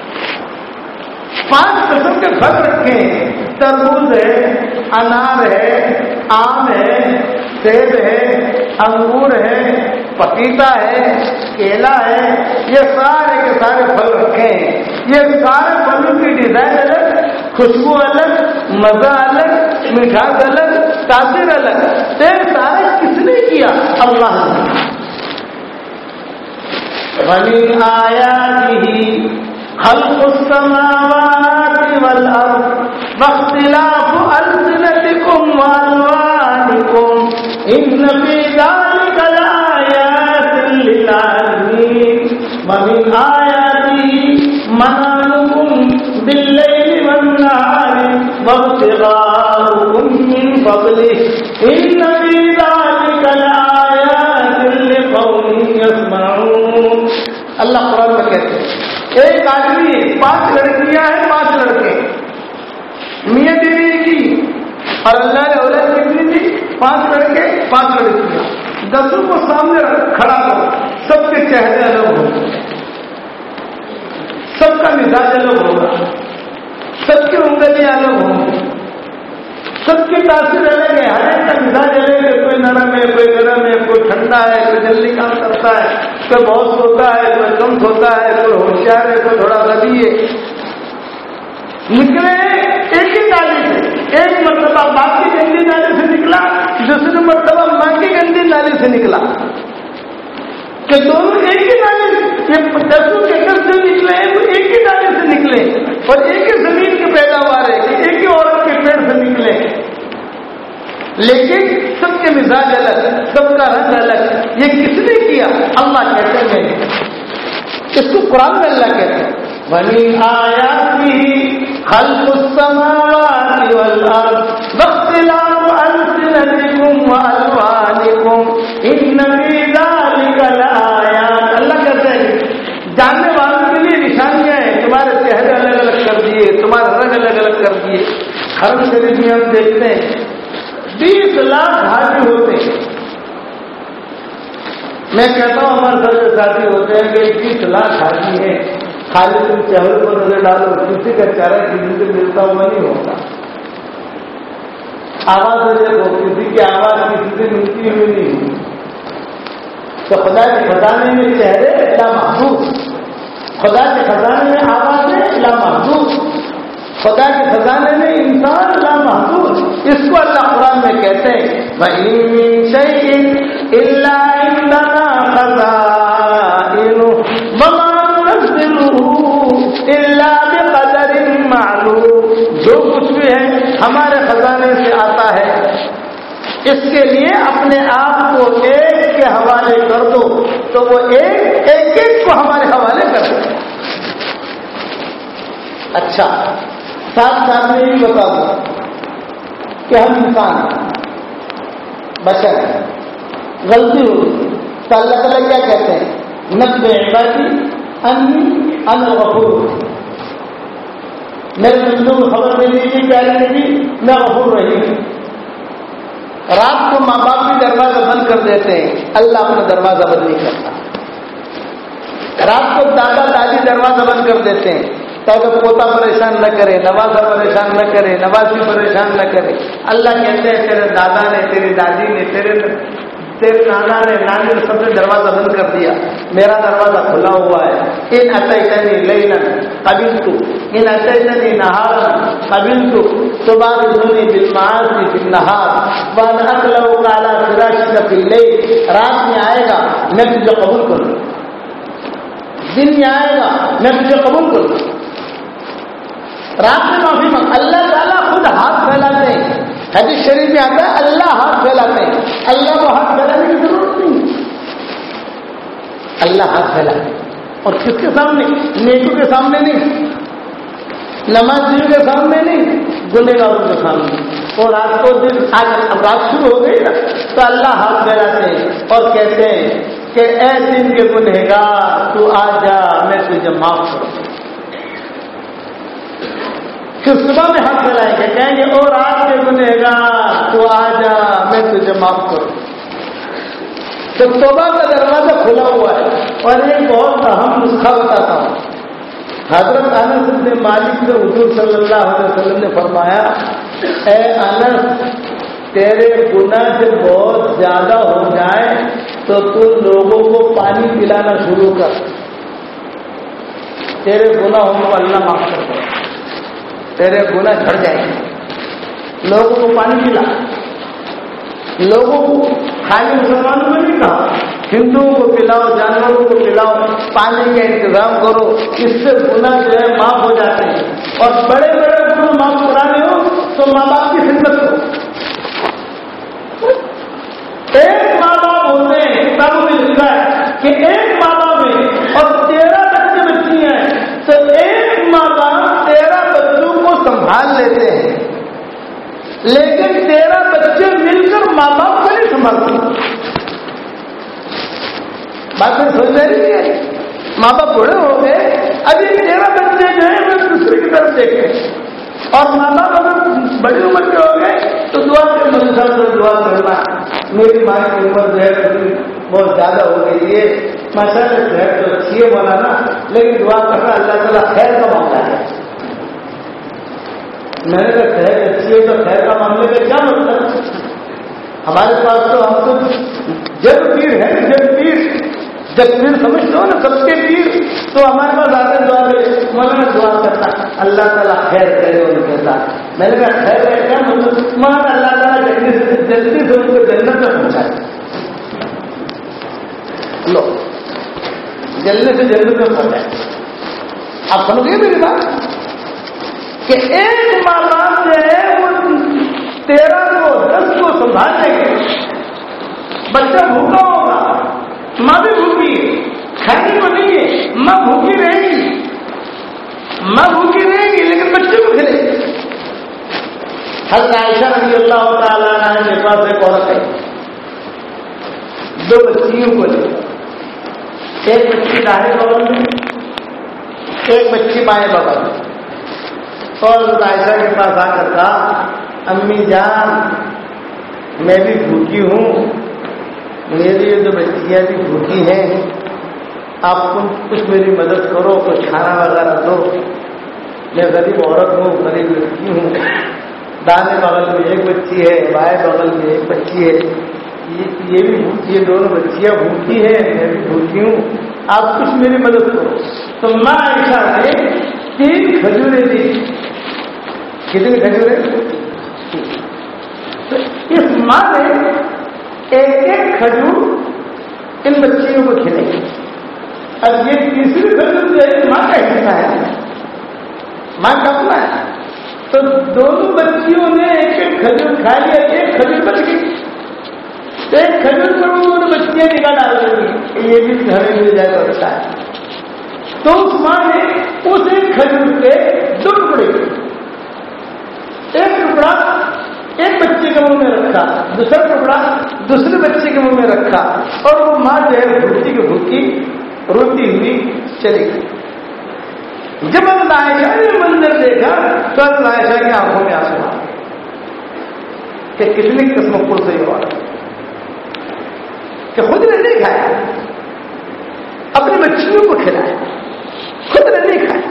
پانچ قسم کے پھل رکھے ہیں۔ تربوز ہے، انار ہے، آم ہے، سیب ہے، انگور ہے، پپیتا ہے، کیلا ہے۔ یہ سارے کے سارے پھل رکھے ہیں۔ یہ سارے پھلوں کی ڈیزائن الگ، خوشبو الگ، مزہ الگ، مٹھاس الگ تاثیر الگ۔ یہ سارے کس نے کیا؟ اللہ نے۔ ومن آياته خلق السماوات والأرض واختلاف ألسنتكم وألوانكم إن في ذلك لآيات للعالمين. ومن آياته اور اللہ نے اولاد کتنی تھی، پانچ لڑکے، پانچ لڑکیاں دسوں کو سامنے کھڑا کرو۔ سب کے چہرے الگ ہوں۔ سب کا مزاج الگ ہوگا۔ سب کی انگلیاں الگ ہوں۔ گی سب کی تاثیر الگ ہے۔ ہر ایک کا مزاج الگ ہے۔ کوئی نرم ہے، کوئی گرم ہے، کوئی ٹھنڈا ہے، کوئی جلدی کام کرتا ہے، کوئی بہت سوتا ہے، کوئی کم سوتا ہے، کوئی ہوشیار ہے، کوئی تھوڑا غدی ہے۔ نکلے ایک ہی نالی سے ایک مرتبہ باپ کی گندی نالی سے نکلا، دوسری مرتبہ ماں کی گندی نالی سے نکلا۔ کہ دونوں ایک ہی نالی، یہ دسوں کے سے نکلے، ایک ہی نالی سے نکلے۔ اور ایک ہی زمین کی پیداوار ہے کہ ایک ہی عورت کے پیڑ سے نکلے۔ لیکن سب کے مزاج الگ، سب کا رنگ الگ۔ یہ کس نے کیا؟ اللہ کہتے ہیں۔ اس کو قرآن میں اللہ کہتے ہیں۔ بنی آیا خلق السماوات والارض واختلاف السنتكم والوانكم ان في ذلك لآيات. اللہ کہتے ہیں، جاننے والوں کے لیے نشانیاں ہیں. تمہارے چہرے الگ الگ کر دیے تمہارے رنگ الگ الگ کر دیے. ہر شریف میں ہم دیکھتے ہیں، بیس لاکھ حاجی ہوتے ہیں. میں کہتا ہوں ہمارے سر کے ساتھی ہوتے ہیں کہ بیس لاکھ حاجی ہیں. خالی تم چہرے کو نظر ڈالو کسی کا چہرہ کسی سے ملتا ہوا نہیں ہوتا۔ آواز دیکھو کسی کی آواز کسی سے ملتی ہوئی نہیں۔ تو خدا کے خزانے میں چہرے لا محدود۔ خدا کے خزانے میں آواز لا محدود۔ خدا کے خزانے میں انسان لا محدود۔ اس کو اللہ قرآن میں کہتے ہیں معلوم جو کچھ بھی ہے ہمارے خزانے سے آتا ہے۔ اس کے لیے اپنے آپ کو ایک کے حوالے کر دو، تو وہ ایک ایک ایک کو ہمارے حوالے کر دو اچھا ساتھ ساتھ میں یہ بتا دوں کہ ہم انسان بشر غلطی ہوگی تو اللہ تعالیٰ کیا کہتے ہیں؟ نقل عبادی ان ان غفور میرے بندوں کو خبر دے دیجیے پیاری نبی میں غفور رہی ہوں رات کو ماں باپ بھی دروازہ بند کر دیتے ہیں، اللہ اپنا دروازہ بند نہیں کرتا۔ رات کو دادا دادی دروازہ بند کر دیتے ہیں تاکہ پوتا پریشان نہ کرے، نوازا پریشان نہ کرے، نوازی پریشان نہ کرے۔ اللہ کہتے ہیں، تیرے دادا نے، تیری دادی نے، تیرے تیرے نانا نے نانی نے سب نے دروازہ بند کر دیا۔ میرا دروازہ کھلا ہوا ہے۔ ان اتنی لئی قبل تو ان اتنی نہار قبل تو تو بات سنی بلمار کی نہار وہ اکلو کالا فراش کا پلے رات میں آئے گا میں تجھے قبول کروں دن میں آئے گا میں تجھے قبول کروں رات میں معافی مانگ۔ اللہ تعالیٰ خود ہاتھ پھیلاتے ہیں۔ حدیث شریف میں آتا ہے، اللہ ہاتھ پھیلاتے ہیں۔ اللہ کو ہاتھ پھیلانے کی ضرورت نہیں۔ اللہ ہاتھ پھیلاتے اور کس کے سامنے؟ نیکو کے سامنے نہیں۔ نمازیوں کے سامنے نہیں۔ گنہ گاروں کے سامنے۔ اور رات کو دن آج رات شروع ہو گئی نا، تو اللہ ہاتھ پھیلاتے ہیں۔ اور کہتے ہیں کہ اے دن کے گنہ گار تو آ جا، میں تجھے معاف کروں۔ پھر صبح میں ہاتھ پھیلائیں گے کہیں گے، اور آج کے گنے گا تو آ جا میں تجھے معاف کروں۔ تو توبہ کا دروازہ کھلا ہوا ہے۔ اور ایک بہت اہم نسخہ بتاتا ہوں۔ حضرت انس نے مالک سے حضور صلی اللہ علیہ وسلم نے فرمایا، اے انس، تیرے گناہ سے بہت زیادہ ہو جائے تو تو لوگوں کو پانی پلانا شروع کر۔ تیرے گناہوں کو اللہ معاف کر دے۔ تیرے گنا جھڑ جائیں گے۔ لوگوں کو پانی پلا۔ لوگوں کو خالی مسلمانوں میں نہیں کہا ہندوؤں کو پلاؤ، جانوروں کو پلاؤ۔ پانی کا انتظام کرو۔ اس سے گنا جو ہے معاف ہو جاتے ہیں۔ اور بڑے بڑے گنا معاف کرانے ہو تو ماں باپ کی خدمت ہو ایک ماں باپ ہوتے ہیں کتابوں سنبھال لیتے ہیں۔ لیکن تیرہ بچے مل کر ماں باپ کو نہیں سنبھالتے۔ بات میں سوچ رہی ہے۔ ماں باپ بڑے ہو گئے۔ ابھی تیرہ بچے جو ہیں وہ دوسرے کی طرف دیکھیں۔ اور ماں باپ اگر بڑی عمر کے ہو گئے، تو دعا کے مدرسہ سے دعا کرنا۔ میری ماں کی عمر جو ہے بہت زیادہ ہو گئی ہے۔ ماشاء اللہ صحت تو اچھی ہے مولانا، لیکن دعا کرنا اللہ تعالیٰ خیر کا معاملہ ہے۔ میں نے کہا صحت اچھی ہے تو خیر کا معاملے کا کیا مطلب ہمارے پاس تو ہم تو جب پیر ہے جب پیر جب پیر سمجھتے ہو نا، سب کے پیر، تو ہمارے پاس آتے دعا دے مولانا دعا کرتا اللہ تعالیٰ خیر کرے ان کے ساتھ۔ میں نے کہا، خیر ہے کیا مطلب؟ مان اللہ تعالیٰ جلدی سے جلدی سے ان کو جنت میں پہنچائے۔ لو جلنے سے جلدی میں پہنچائے۔ آپ سمجھ گئے میری بات؟ کہ ایک ماں باپ جو ہے وہ تیرہ کو دس کو سنبھالنے کے بچہ بھوکا ہوگا، ماں بھی بھوکی ہے، کھانے کو نہیں ہے، ماں بھوکی رہے گی۔ ماں بھوکی رہے گی، لیکن بچے کو کھلے۔ حضرت عائشہ رضی اللہ تعالیٰ عنہ کے پاس ایک عورت ہے دو بچیوں کو لے۔ ایک بچی داہے بغل میں ایک بچی بائیں بغل میں اور عائشہ کے پاس آ کر کہا، امی جان، میں بھی بھوکی ہوں۔ میری یہ دو بچیاں بھی بھوکی ہیں، آپ کچھ میری مدد کرو، کچھ کھانا وغیرہ دو۔ میں غریب عورت ہوں، غریب لڑکی ہوں۔ دانے بغل میں ایک بچی ہے، بائیں بغل میں ایک بچی ہے۔ یہ بھی یہ دونوں بچیاں بھوکی ہیں، میں بھی بھوکی ہوں۔ آپ کچھ میری مدد کرو۔ تو ماں ایسا نے تین کھجورے دی کتنی کھجورے تو اس ماں نے ایک ایک کھجور ان بچیوں کو کھلائی اب یہ تیسری کھجور جو ہے ماں کا حصہ ہے۔ ماں کا اپنا ہے۔ تو دونوں بچیوں نے ایک ایک کھجور کھا لیا، ایک کھجور بچ گئی۔ تو ایک کھجور پر انہوں نے بچیاں نکال ڈال دیں یہ بھی گھر میں مل جائے تو اچھا ہے۔ تو اس ماں نے اس ایک کھجور کے دو ٹکڑے ایک ٹکڑا ایک بچے کے منہ میں رکھا، دوسرا ٹکڑا دوسرے بچے کے منہ میں رکھا، اور وہ ماں جو ہے بھوکی کی بھوکی روتی ہوئی چلی گئی۔ جب ہم عائشہ نے منظر دیکھا تو اب عائشہ کی آنکھوں میں آنسو آ کہ کتنی قسم پور سے ہوا کہ خود نے نہیں کھایا اپنی بچیوں کو کھلایا خود نے نہیں کھایا۔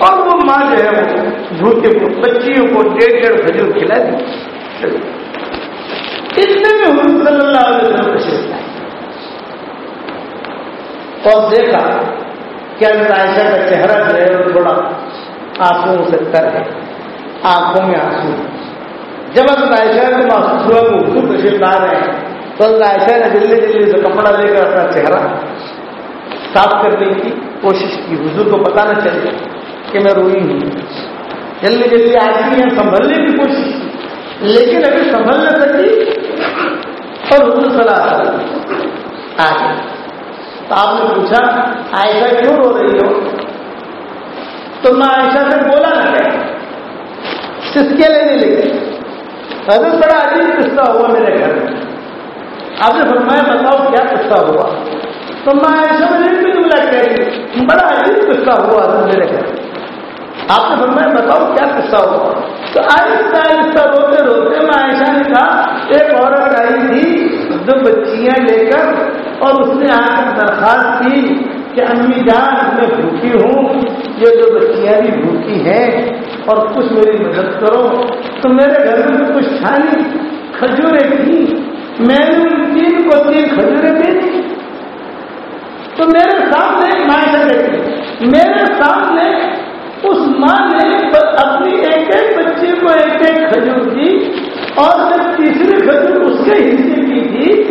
اور وہ ماں جو ہے وہ بھوکے کو بچیوں کو ڈیڑھ ڈیڑھ کھجور کھلا دی۔ اتنے میں حضور صلی اللہ علیہ وسلم تشریف لائے۔ اور دیکھا کہ عائشہ کا چہرہ جو ہے وہ تھوڑا آنسو سے تر ہے، آنکھوں میں آنسو۔ جب اب عائشہ کو محسوس ہوا وہ حضور تشریف لا رہے ہیں، تو اللہ عائشہ نے جلدی جلدی سے کپڑا لے کر اپنا چہرہ صاف کرنے کی کوشش کی، حضور کو پتا نہ کہ میں روئی ہوں۔ جلدی جلدی آتی ہیں، سنبھلنے کی کوشش لیکن ابھی سنبھل نہ سکی اور حضور صلی اللہ علیہ وسلم تو آپ نے پوچھا، عائشہ کیوں رو رہی ہو؟ تو میں عائشہ سے بولا نہ کہ سسکے لینے لگے حضرت بڑا عجیب قصہ ہوا میرے گھر میں۔ آپ نے فرمایا، بتاؤ کیا قصہ ہوا؟ تو میں عائشہ میں بھی جملہ کہہ رہی بڑا عجیب قصہ ہوا میرے گھر میں۔ آپ نے فرمایا بتاؤ کیا قصہ ہوا تو آہستہ آہستہ روتے روتے میں عائشہ نے کہا، ایک عورت آئی تھی، دو بچیاں لے کر اور اس نے آ کر درخواست کی کہ امی جان، میں بھوکی ہوں، یہ دو بچیاں بھی بھوکی ہیں اور کچھ میری مدد کرو۔ تو میرے گھر میں کچھ تھا کھجوریں تھیں۔ میں نے ان تین کو تین کھجوریں دے دی۔ تو میرے سامنے مائشا میرے سامنے اس ماں نے اپنی ایک ایک بچے کو ایک ایک کھجور دی اور جب تیسری کھجور اس کے حصے کی تھی،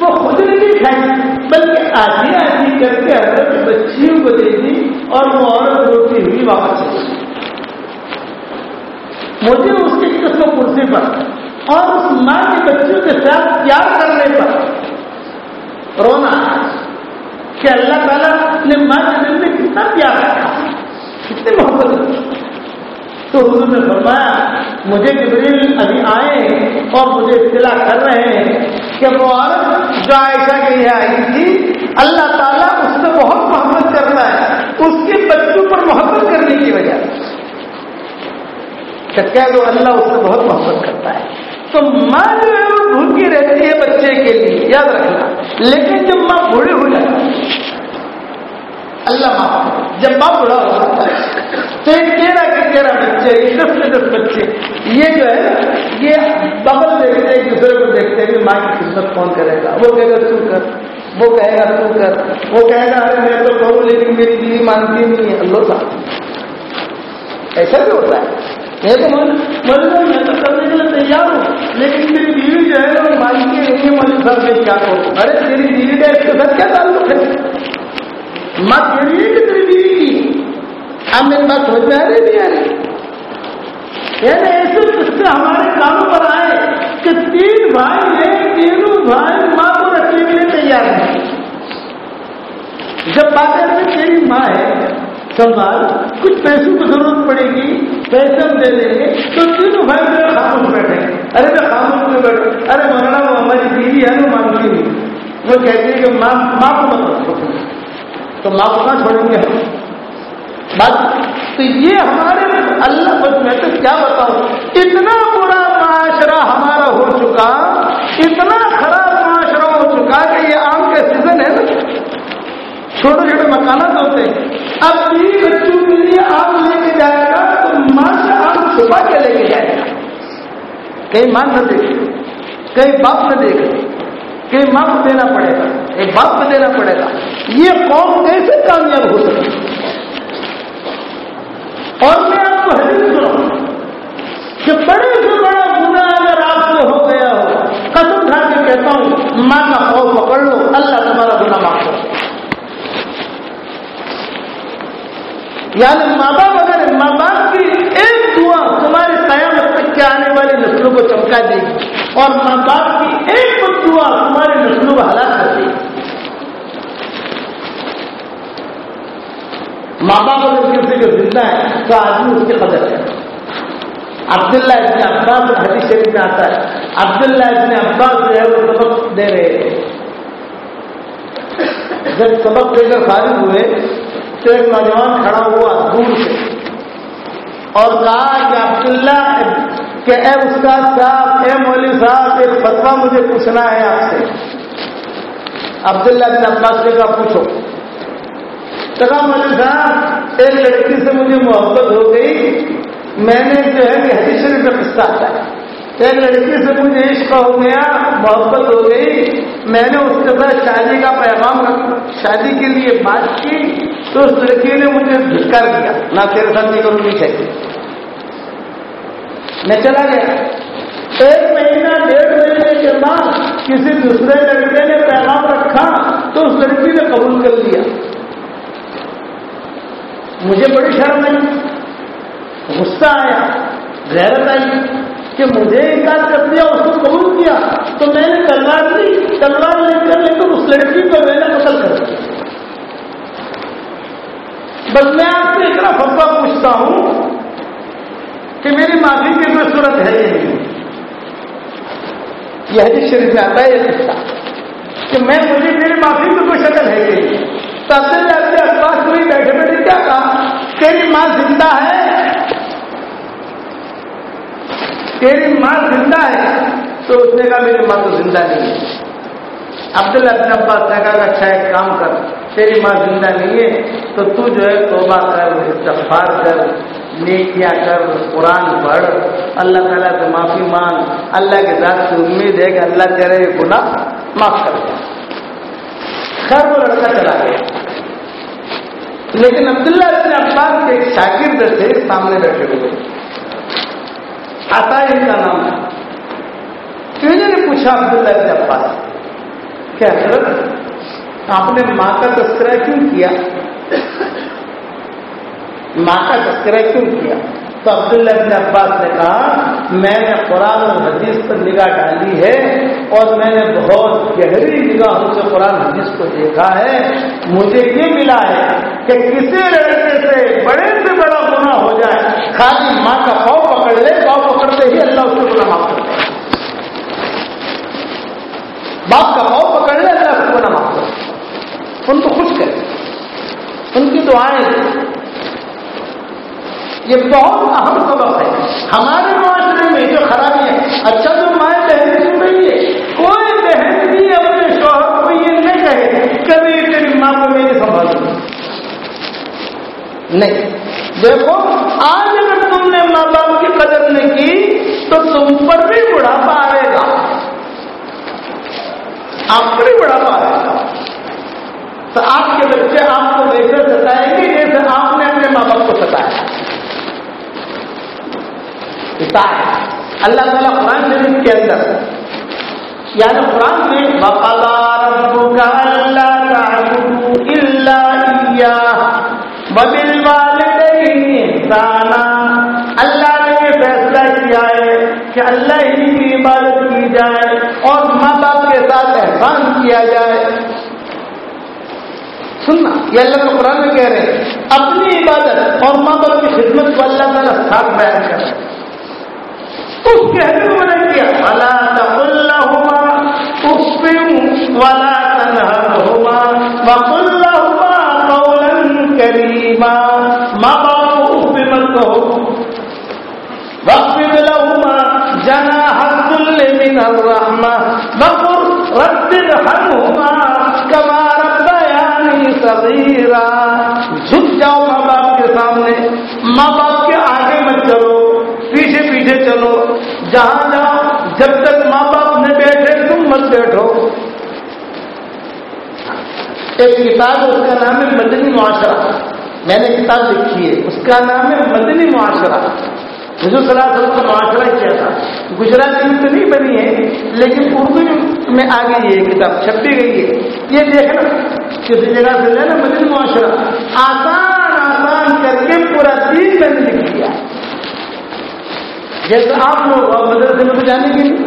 وہ خود نے نہیں کھائی، بلکہ آدھی آدھی کر کے عورت بچیوں کو دے دی اور وہ عورت روتی ہوئی واپس چلی مجھے اس کی قسم کرسی پر اور اس ماں کے بچوں کے ساتھ پیار کرنے پر رونا کہ اللہ تعالیٰ نے ماں کے دل میں کتنا پیار رکھا۔ کتنی محبت تو حضور نے فرمایا، مجھے جبریل ابھی آئے اور مجھے اطلاع کر رہے ہیں کہ وہ عورت جو عائشہ کے لیے آئی تھی، اللہ تعالیٰ اس سے بہت محبت کرتا ہے۔ اس کے بچوں پر محبت کرنے کی وجہ کیا وہ اللہ اس سے بہت محبت کرتا ہے۔ تو ماں جو ہے وہ بھوکی رہتی ہے بچے کے لیے، یاد رکھنا۔ لیکن جب ماں بوڑھی ہو جاتی اللہ ماں جب ماں بوڑھا ہو جاتا ہے تو ایک تیرہ کے تیرہ بچے دس کے دس بچے۔ یہ جو ہے یہ ببل دیکھتے ایک دوسرے کو دیکھتے ہیں کہ ماں کی خدمت کون کرے گا؟ وہ کہے گا تو کر۔ وہ کہے گا تو کر۔ وہ کہے گا ارے میں تو کہوں لیکن میری بیوی مانتی نہیں ہے۔ اللہ صاحب ایسا بھی ہوتا ہے۔ میں تو میں تو کرنے کے لیے تیار ہوں لیکن میری بیوی جو ہے وہ مانتی نہیں ہے مولوی صاحب میں کیا کروں ارے تیری بیوی کا اس کے ساتھ کیا تعلق ہے؟ ماں تیری یعنی کہ تیری بیوی۔ اب میری بات سمجھ میں آ رہی نہیں آ رہی؟ یعنی ایسے قصے ہمارے کاموں پر آئے کہ تین بھائی ہیں، تینوں بھائی ماں کو رکھنے کے لیے تیار ہیں۔ جب بات میں تیری ماں ہے سنبھال کچھ پیسوں کی ضرورت پڑے گی، پیسے ہم دے دیں گے، تو تینوں بھائی میرے خاموش بیٹھے ارے میں خاموش میں بیٹھے ارے مولانا، وہ ہماری بیوی ہے نا مانگتی نہیں۔ وہ کہتی ہے کہ ماں ماں کو مت تو ماں کو کہاں چھوڑیں گے۔ ہم تو یہ ہمارے اللہ بس میں تو کیا بتاؤں؟ اتنا برا معاشرہ ہمارا ہو چکا، اتنا خراب معاشرہ ہو چکا کہ یہ آم کا سیزن ہے نا۔ چھوٹے چھوٹے مکانات ہوتے ہیں۔ اب تین بچوں کے لیے آم لے کے جائے گا تو ماں سے آم چھپا کے لے کے جائے گا۔ کہیں ماں نہ دیکھے، کہیں باپ نہ دیکھے۔ کہیں ماں دینا پڑے گا، ایک باپ دینا پڑے گا۔ یہ قوم کیسے کامیاب ہو سکتی؟ اور میں آپ کو حدیث سناؤں، کہ بڑے سے بڑا گنا اگر آپ سے ہو گیا ہو، قسم کھا کے کہتا ہوں، ماں کا خوف پکڑ لو، اللہ تمہارا گنا معاف کر یعنی ماں باپ اگر ماں باپ کی ایک دعا تمہارے قیامت تک کے آنے والی نسلوں کو چمکا دے گی، اور ماں باپ کی ایک دعا تمہاری نسلوں کو ہلاک کر دی ماں باپ اگر کسی کو زندہ ہے تو آدمی اس کی قدر ہے عبداللہ ابن عباس حدیث شریف میں آتا ہے۔ عبداللہ ابن عباس جو ہے، وہ سبق دے رہے ہیں۔ جب سبق دے کر فارغ ہوئے، تو ایک نوجوان کھڑا ہوا دور سے اور کہا کہ عبداللہ کہ اے استاد صاحب، اے مولوی صاحب، ایک فتوا مجھے پوچھنا ہے آپ سے۔ عبداللہ بن عباس سے کہا، پوچھو۔ کہا مولوی صاحب، ایک لڑکی سے مجھے محبت ہو گئی۔ میں نے جو ہے کہ حدیث شریف کا قصہ آتا ہے۔ ایک لڑکی سے مجھے عشق ہو گیا، محبت ہو گئی۔ میں نے اس کے ساتھ شادی کا پیغام شادی کے لیے بات کی، تو اس لڑکی نے مجھے دھکر دیا۔ نہ تیرے ساتھ نہیں کروں گی چاہیے میں چلا گیا۔ ایک مہینہ، ڈیڑھ مہینے کے بعد کسی دوسرے لڑکے نے پیغام رکھا تو اس لڑکی نے قبول کر لیا۔ مجھے بڑی شرم نہیں غصہ آیا، غیرت آئی کہ مجھے انکار کر دیا، اس کو قبول کیا۔ تو میں نے تلوار لی، تلوار لے کر لے کر اس لڑکی کو میں نے قتل کر دیا۔ بس میں آپ سے اتنا فبا پوچھتا ہوں کہ میری معافی کی کوئی صورت ہے یہ نہیں۔ یہ حدیث شریف میں آتا ہے یہ قصہ کہ میں مجھے میری معافی کی کوئی شکل ہے یہ نہیں۔ تو اپنے ہوئی بیٹھے بیٹھے کیا کہا؟ تیری ماں زندہ ہے۔ تیری ماں زندہ ہے تو اس نے کہا میری ماں تو زندہ نہیں ہے۔ عبداللہ اپنے ابا نے کہا اچھا ایک کام کر، تیری ماں زندہ نہیں ہے، تو تو جو ہے توبہ کر، استغفار کر، نیکیاں کر، قرآن پڑھ، اللہ تعالیٰ سے معافی مانگ، اللہ کے ذات سے امید ہے کہ اللہ تیرے گناہ معاف کر دے. خیر وہ لڑکا چلا گیا۔ لیکن عبداللہ اپنے اباس کے ایک شاگرد تھے، سامنے بیٹھے ہوئے۔ آتا ان کا نام ہے کیوں نے پوچھا عبداللہ ابن عباس کیا حضرت آپ نے ماں کا تذکرہ کیوں کیا؟ ماں کا تذکرہ کیوں کیا؟ تو عبداللہ ابن عباس نے کہا، میں نے قرآن اور حدیث پر نگاہ ڈالی ہے اور میں نے بہت گہری نگاہوں سے قرآن حدیث کو دیکھا ہے۔ مجھے یہ ملا ہے کہ کسی لڑکے سے بڑے سے بڑا گناہ ہو جائے، خالی ماں کا پاؤ پکڑ لے پاؤ پکڑتے ہی اللہ اس کو گناہ معاف کر دے۔ باپ کا پاؤ پکڑ لے اللہ کو گناہ معاف ان کو خوش کرے۔ ان کی دعائیں۔ یہ بہت اہم سبق ہے۔ ہمارے معاشرے میں جو خرابی ہے اچھا تو مائیں بہن سن رہی ہے۔ کوئی بہن بھی اپنے شوہر کو یہ نہیں کہے کبھی تیری ماں کو میری سنبھال نہیں۔ دیکھو آج اگر تم نے ماں باپ کی قدر نہیں کی تو تم پر بھی بڑھاپا آئے گا آپ کو بھی بڑھاپا آئے گا تو آپ کے بچے آپ کو ویسے ستائیں گے جیسے آپ نے اپنے ماں باپ کو ستایا اللہ تعالیٰ قرآن شریف کے اندر یعنی قرآن سے کا اللہ نے یہ فیصلہ کیا ہے کہ اللہ ہی کی عبادت کی جائے اور ماں باپ کے ساتھ احسان کیا جائے۔ سننا، یہ اللہ کے قرآن میں کہہ رہے ہیں، اپنی عبادت اور ماں باپ کی خدمت کو اللہ تعالیٰ ساتھ بیان کر رہے ہیں۔ اس کہنے میں نے کیا۔ ولا تقل افم ولا تنهرهما وقل لهما قولا كريما۔ ماں باپ کو اف مت کہو واخفض لهما جناح الذل من الرحمه وقل رب ارحمهما كما ربياني صغيرا۔ جھک جاؤ ماں باپ کے سامنے۔ ماں باپ کے آگے مت چلو۔ پیچھے چلو، جہاں جہاں جب تک ماں باپ نے بیٹھے، تم مت بیٹھو۔ ایک کتاب اس کا نام ہے مدنی معاشرہ۔ میں نے کتاب لکھی ہے، اس کا نام ہے مدنی معاشرہ۔ حضور صلی اللہ علیہ وسلم کا معاشرہ کیا تھا۔ گجراتی میں تو نہیں بنی ہے، لیکن اردو میں آ گئی ہے کتاب چھپی گئی ہے۔ یہ دیکھنا کسی جگہ سے لینا مدنی معاشرہ آسان آسان کر کے پورا تین میں نے جیسے آپ لوگ مدرسے میں تو جانے کے لیے۔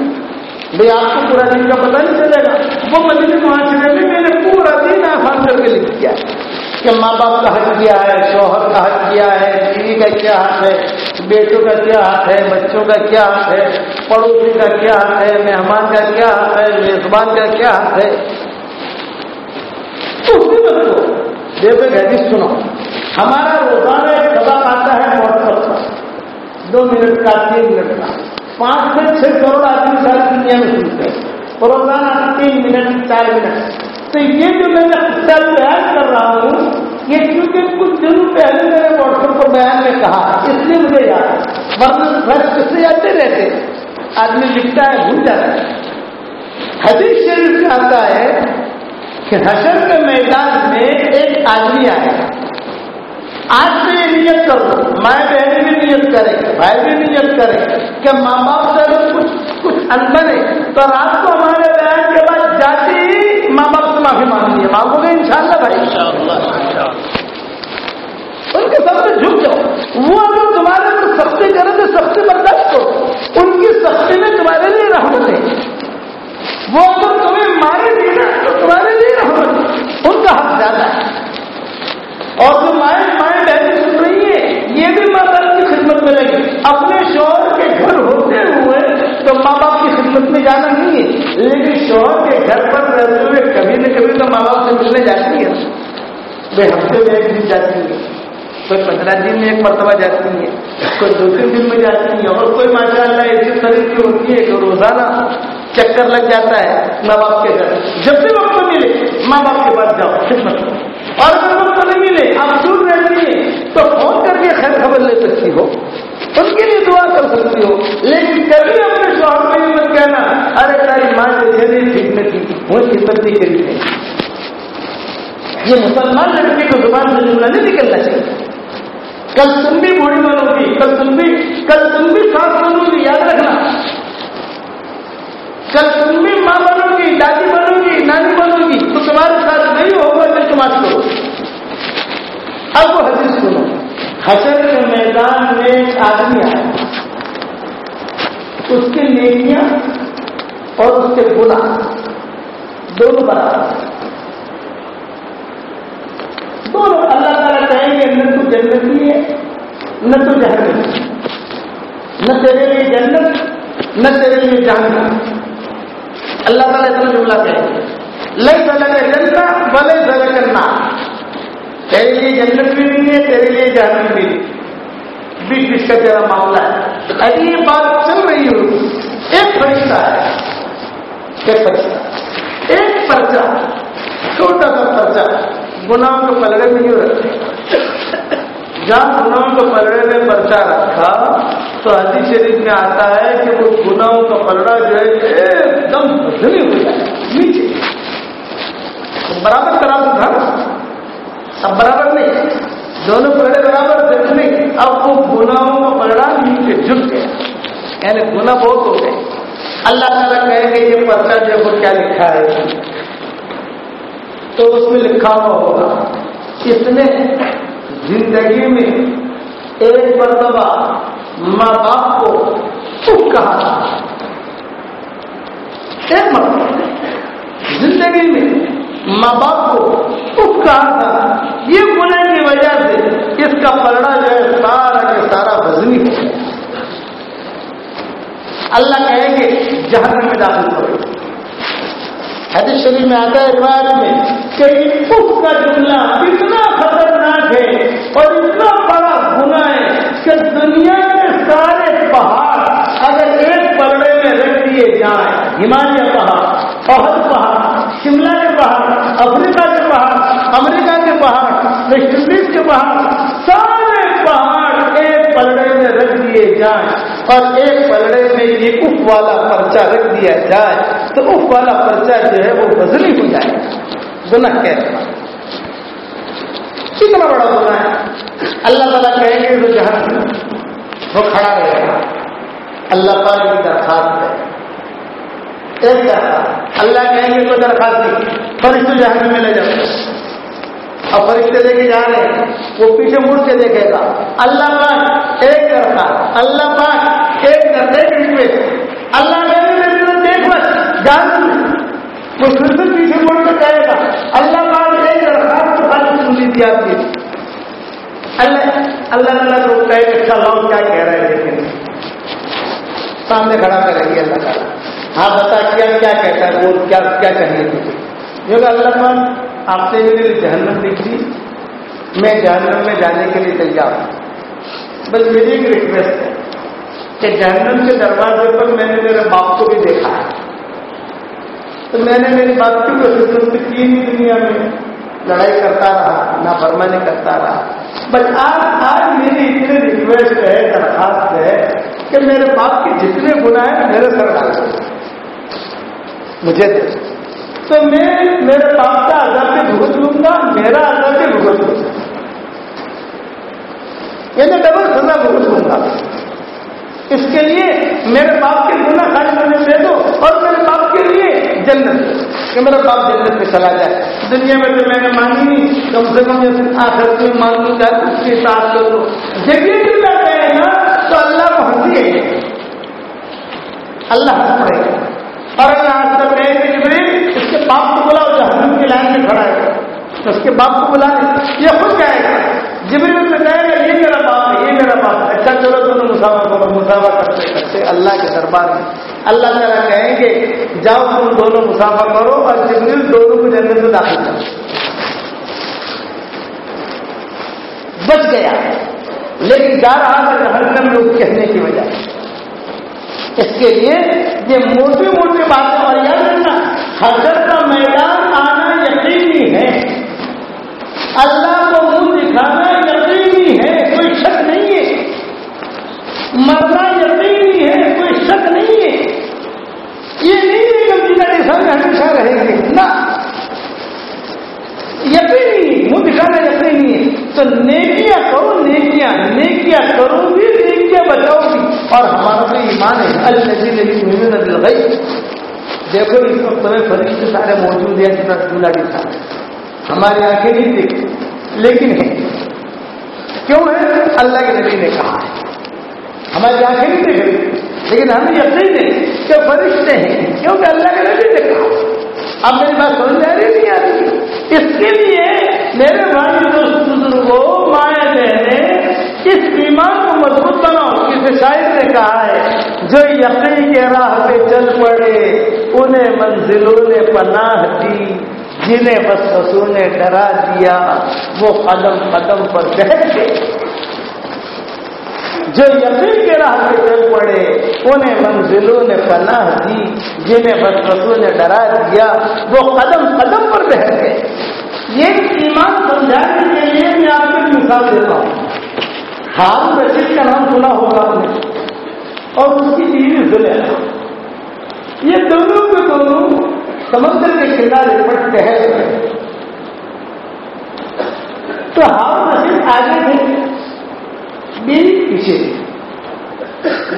بھائی آپ کو پورا دن کا پتہ نہیں چلے گا۔ وہ مدنی معاشرے میں میں نے پورا دن آسان کر کے لکھ دیا کہ ماں باپ کا حق کیا ہے، شوہر کا حق کیا ہے، بیوی کا کیا حق ہے، بیٹوں کا کیا حق ہے، بچوں کا کیا حق ہے، پڑوسی کا کیا حق ہے، مہمان کا کیا حق ہے، میزبان کا کیا حق ہے۔ دیکھو گھر سنو۔ ہمارا روزانہ ایک سبق آتا ہے دو منٹ کا تین منٹ کا۔ پانچ سے چھ کروڑ آدمی ساری دنیا میں سنتے ہیں۔ روزانہ تین منٹ، چار منٹ۔ تو یہ جو میں نے بیان کر رہا ہوں، یہ کیونکہ کچھ دنوں پہلے میں نے واٹس ایپ کو بیان میں کہا، اس لیے مجھے یاد ورنہ کس سے یادتے رہتے آدمی لکھتا ہے، بھول جاتا ہے۔ حدیث شریف میں آتا ہے کہ حشر کے میدان میں ایک آدمی آئے آج سے یہ نیت کر دو بہن بھی نیت کرے بھائی بھی نیت کرے کہ ماں باپ سے اگر کچھ کچھ اندر ہے تو رات کو ہمارے بیان کے بعد جاتے ہی ماں باپ سے معافی مانگنی ہے۔ مانگو گے ان شاء اللہ بھائی ان کے سب سے جھک جاؤ۔ وہ اگر تمہارے کو سختی کرے تو سختی برداشت کرو۔ ان کی سختی میں تمہارے لیے رحمت ہے۔ وہ اگر تمہیں مارے دی نا تو تمہارے لیے رحمت ان کا حق زیادہ ہے۔ اور جو مائیں مائیں بہنیں سن رہی ہے یہ بھی ماں باپ میں رہے گی۔ اپنے شوہر کے گھر ہوتے ہوئے تو ماں باپ کی خدمت میں جانا نہیں ہے، لیکن شوہر کے گھر پر رہتے ہوئے کبھی نہ کبھی تو ماں باپ سے ملنے جاتی ہے۔ وہ ہفتے میں ایک دن جاتی ہے۔ کوئی پندرہ دن میں ایک مرتبہ جاتی ہے، کوئی دو تین دن میں جاتی ہے، اور کوئی ماشاء اللہ ایسی طرح کی ہوتی ہے کہ روزانہ چکر لگ جاتا ہے ماں باپ کے گھر۔ جب بھی وقت ملے ماں باپ کے پاس جاؤ، خدمت اور اگر وقت نہیں ملے آپ دور رہتی ہیں تو فون کر کے خیر خبر لے سکتی ہو ان کے لیے دعا کر سکتی ہو، لیکن کبھی اپنے شوہر میں یہ مت کہنا، ارے تاری ماں جو جیسے ٹھیک نہیں تھی وہ خدمت نہیں کری یہ مسلمان لڑکے کو زبان سے جملہ نہیں نکلنا چاہیے۔ کل تم بھی بوڑھی بنو گی، کل تم بھی، کل تم بھی سانس بنو گی، یاد رکھنا۔ کل تم بھی ماں بنو گی، دادی بنو گی، نانی بنو گی، تو تمہارے ساتھ نہیں ہوگا کہ تم آج کرو۔ اب وہ حدیث سنو۔ حشر کے میدان میں ایک آدمی آیا۔ اس کی نیکیاں اور اس کے گنا دونوں برابر دونوں اللہ تعالیٰ کہیں گے، نہ تو جنتی ہے، نہ تو جہنم نہ تیرے لیے جنت، نہ تیرے لیے جہنم۔ اللہ تعالیٰ اتنا جملہ کہیں گے لئی سلک جنتا بلے سلک کرنا تیرے لیے جنت بھی نہیں ہے، تیرے لیے جہنم بھی نہیں۔ بیچ بیچ کا تیرا معاملہ ہے۔ ابھی یہ بات چل رہی ہو ایک فرشتہ ہے۔ ایک فرشتہ۔ ایک پرچہ۔ چھوٹا سا پرچہ۔ گناہوں کے پلڑے میں کیوں رکھتے جہاں گناہوں کے پلڑے میں پرچہ رکھا، تو حدیث شریف میں آتا ہے کہ وہ گناہوں کا پلڑا جو ہے، ایک دم بدلی ہو جائے، نیچے۔ برابر برابر تھا اب برابر نہیں۔ دونوں پلڑے برابر تھے نہیں اب وہ گناہوں کا پلڑا نیچے جھک گیا۔ یعنی گناہ بہت ہو گئے۔ اللہ تعالیٰ کہیں گے یہ پرچہ جو ہے کیا لکھا ہے؟ تو اس میں لکھا ہوا ہوگا، اس نے زندگی میں ایک مرتبہ ماں باپ کو چپ کہا تھا۔ ایک مرتبہ زندگی میں ماں باپ کو چپ کہا تھا یہ گناہ کی وجہ سے اس کا پلڑا جو ہے سارا کے سارا وزنی ہو گیا اللہ کہیں گے جہنم میں داخل کرو۔ حدیث شریف میں آتا ہے روایت میں کہ اس کا جملہ اتنا خطرناک ہے اور اتنا بڑا گنا ہے کہ دنیا کے سارے پہاڑ اگر ایک پلڑے میں رکھ دیے جائیں، ہمالیہ پہاڑ، بہت پہاڑ، شملہ کے پہاڑ، افریقہ کے پہاڑ، امریکہ کے پہاڑ، ویسٹ انڈیز کے پہاڑ، سارے پہاڑ ایک پلڑے میں رکھ دیے جائیں۔ اور ایک پلڑے میں یہ اف والا پرچہ رکھ دیا جائے تو اف والا پرچہ جو ہے وہ وزنی ہو جائے گنا کہہ کتنا بڑا گنا ہے؟ اللہ تعالیٰ کہیں گے تو جہاں وہ کھڑا رہے گا۔ اللہ تعالیٰ کی درخواست ہے۔ ایک درخواست۔ اللہ کہیں گے کوئی درخواست نہیں فرشتے جہاں میں لے جاؤ۔ اور فرشتے لے کے جا رہے ہیں۔ وہ پیچھے مڑ کے دیکھے گا۔ اللہ پاک ایک درخواست اللہ پاک ایک ایک ریکویسٹ اللہ کہیں گے میری دیکھ بس۔ جان وہ پھر سے پیچھے مڑ کر جائے گا۔ اللہ پاک ایک درخواست تو خالی سن لی تھی آپ کی اللہ اللہ تعالیٰ کو کہے اچھا لاؤ، کیا کہہ رہے ہیں لیکن؟ سامنے کھڑا کریں گے اللہ تعالیٰ۔ ہاں بتا کیا کیا کہتا ہے، بول، کیا کیا کہیے تجھے؟ جو اللہ پاک، آپ سے میری جہنم دکھ دی میں جہنم میں جانے کے لیے تیار ہوں۔ بس میری ایک ریکویسٹ ہے کہ جہنم کے دروازے پر میں نے میرے باپ کو بھی دیکھا ہے۔ تو میں نے میری باپ کی کوشش کی نہیں دنیا میں؟ لڑائی کرتا رہا نہ فرمانی کرتا رہا۔ بس آج آج میری اتنی ریکویسٹ ہے، درخواست ہے کہ میرے باپ کے جتنے گنا ہیں، میرے سر ڈال مجھے دے تو میں میرے باپ کا آزاد بھگت لوں گا، میرا آزاد کے بھگت لوں گا۔ یعنی ڈبل سزا بھگت لوں گا۔ اس کے لیے میرے باپ کے گنا خالی کرنے دے دو اور میرے باپ کے لیے جنت۔ کہ میرا باپ جنت میں چلا جائے۔ دنیا میں تو میں نے مانگی کم سے کم آخر میں مانگوں گا اس کے ساتھ کر دو۔ جگہ بھی کر ہیں نا، تو اللہ کو ہنسی ہے۔ اللہ ہنس رہے گا اور اللہ آج تک باپ کو بلاؤ جو ہم کی لائن میں کھڑا ہے۔ اس کے باپ کو بلا یہ خود جائے گا۔ جبریل سے کہے گا یہ میرا باپ ہے، یہ میرا باپ ہے۔ اچھا چلو دونوں مسافر کرو مسافر کرتے کرتے اللہ کے دربار میں۔ اللہ تعالیٰ کہیں گے، جاؤ تم دونوں مسافر کرو اور جبریل دونوں کو جنگل میں داخل کرو۔ بچ گیا۔ لیکن جا رہا تھا ہر میں اس کہنے کی وجہ۔ اس کے لیے یہ موٹی موٹی باتیں اور یاد رکھنا۔ حضرت کا میدان آنا یقینی ہے۔ اللہ کو منہ دکھانا یقینی ہے، کوئی شک نہیں ہے۔ مرنا یقینی ہے، کوئی شک نہیں ہے۔ یہ نہیں ہے کہ زندگی سب ہمیشہ رہے گی نہ۔ یقینی، منہ دکھانا یقینی ہے۔ تو نیکیاں کرو، نیکیاں نیکیاں کرو بھی، نیکیاں بچاؤ گی اور ہمارا بھی ایمان ہے۔ الجی نہیں مہم دل گئی دیکھو، اس وقت تمہیں فرشتے سارے موجود ہیں جتنا چولہا بھی جی تھا ہماری آنکھیں نہیں دیکھتی لیکن ہے کیوں ہے اللہ کے نبی نے کہا ہے۔ ہماری آنکھیں نہیں دیکھ رہی لیکن ہمیں یقین ہے کہ فرشتے ہیں۔ کیونکہ اللہ کے نبی نے کہا اب میری بات سمجھ آ رہی نہیں آتی اس کے لیے میرے بھائی دوست بزرگوں مائیں بہنے اس ایمان کو مضبوط بناؤ۔ کسی شاعر نے کہا ہے، جو یقین کے راہ پہ چل پڑے انہیں منزلوں نے پناہ دی، جنہیں بس نے ڈرا دیا، وہ قدم قدم پر بیٹھ گئے۔ جو یقین کے راہ پہ چل پڑے، انہیں منزلوں نے پناہ دی، جنہیں بس نے ڈرا دیا، وہ قدم قدم پر بیٹھ گئے۔ یہ ایمان سمجھانے کے لیے میں آپ کو مثال دیتا ہوں۔ ہارون رشید کا نام سنا ہوگا اور اس کی بیوی زلیخا یہ دونوں کے دونوں سمندر کے کنارے پر ٹہل تو ہارون رشید آگے تھے بیوی پیچھے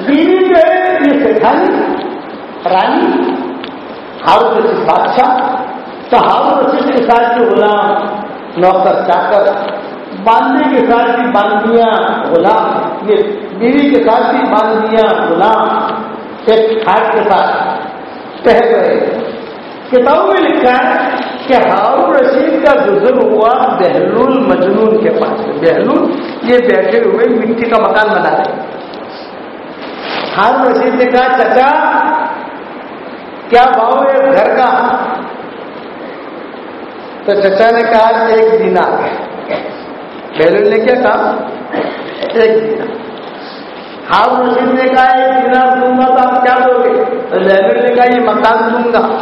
بیوی جو ہے یہ سکھانی رانی، ہارون رشید بادشاہ۔ تو ہارون رشید کے ساتھ جو غلام نوکر چاکر باندھنے کے ساتھ بھی باندیاں غلام۔ یہ بیوی کے ساتھ بھی باندیاں غلام۔ ایک کھاٹ کے ساتھ۔ ٹہل رہے کتابوں میں لکھا ہے کہ ہارون رشید کا گزر ہوا بہلول مجنون کے پاس۔ بہلول یہ بیٹھے ہوئے مٹی کا مکان بنا رہے ہارون رشید نے کہا، چچا، کیا بھاؤ ہے گھر کا؟ تو چچا نے کہا، ایک دن بہلول نے کیا کہا؟ ایک دن ہارون رشید نے کہا ایک دن دوں گا تو آپ کیا دو گے؟ تو نے کہا، یہ مکان دوں گا۔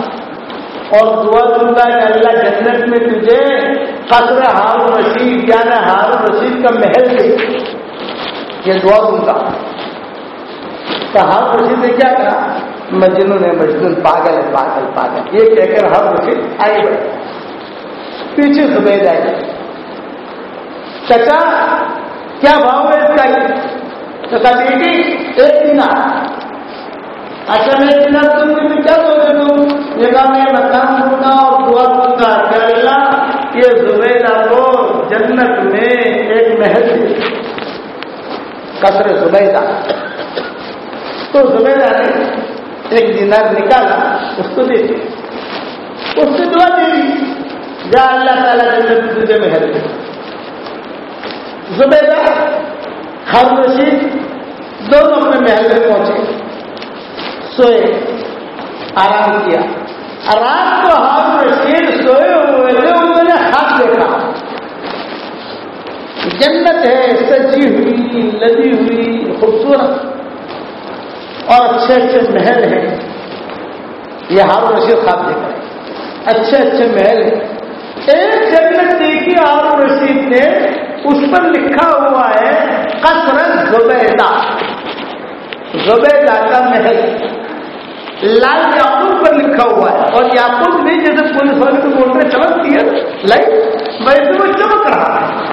اور دعا دوں گا کہ اللہ جنت میں تجھے قصر ہارون رشید یعنی ہارون رشید کا محل دے۔ یہ دعا دوں گا۔ تو ہارون رشید نے کیا کہا؟ مجنون ہے مجنون پاگل ہے، پاگل پاگل۔ یہ کہہ کر ہارون رشید آئے بڑھے پیچھے زبید آئے چچا، کیا بھاؤ ہے اس کا؟ چچا بیٹی ایک دن اچھا میں اتنا تم میں کیا سوچے تم یہ کہا میں مکان دوں گا اور دعا دوں گا کہ اللہ یہ زبیدہ کو جنت میں ایک محل قطر زبیدہ تو زبیدہ نے ایک دینار نکالا اس کو دے دی اس نے دعا دے دی جا اللہ تعالیٰ جنت تجھے محل دے زبیدہ خان رشید دونوں اپنے محل میں پہنچے۔ سوئے، آرام کیا۔ رات کو ہاتھ رشید سوئے ہوئے تھے انہوں نے ہاتھ دیکھا۔ جنت ہے، سجی ہوئی، لدی ہوئی، خوبصورت۔ اور اچھے اچھے محل ہیں۔ یہ ہارون رشید خواب دیکھ رہے اچھے اچھے محل ہیں۔ ایک جنت دیکھی ہارون رشید نے، اس پر لکھا ہوا ہے کثرت زبیدہ۔ زبیدہ کا محل۔ لال یاقوت پر لکھا ہوا ہے۔ اور یاقوت بھی جیسے پولیس والے کو بول رہے چمکتی ہے۔ لائٹ ویسے وہ چمک رہا ہے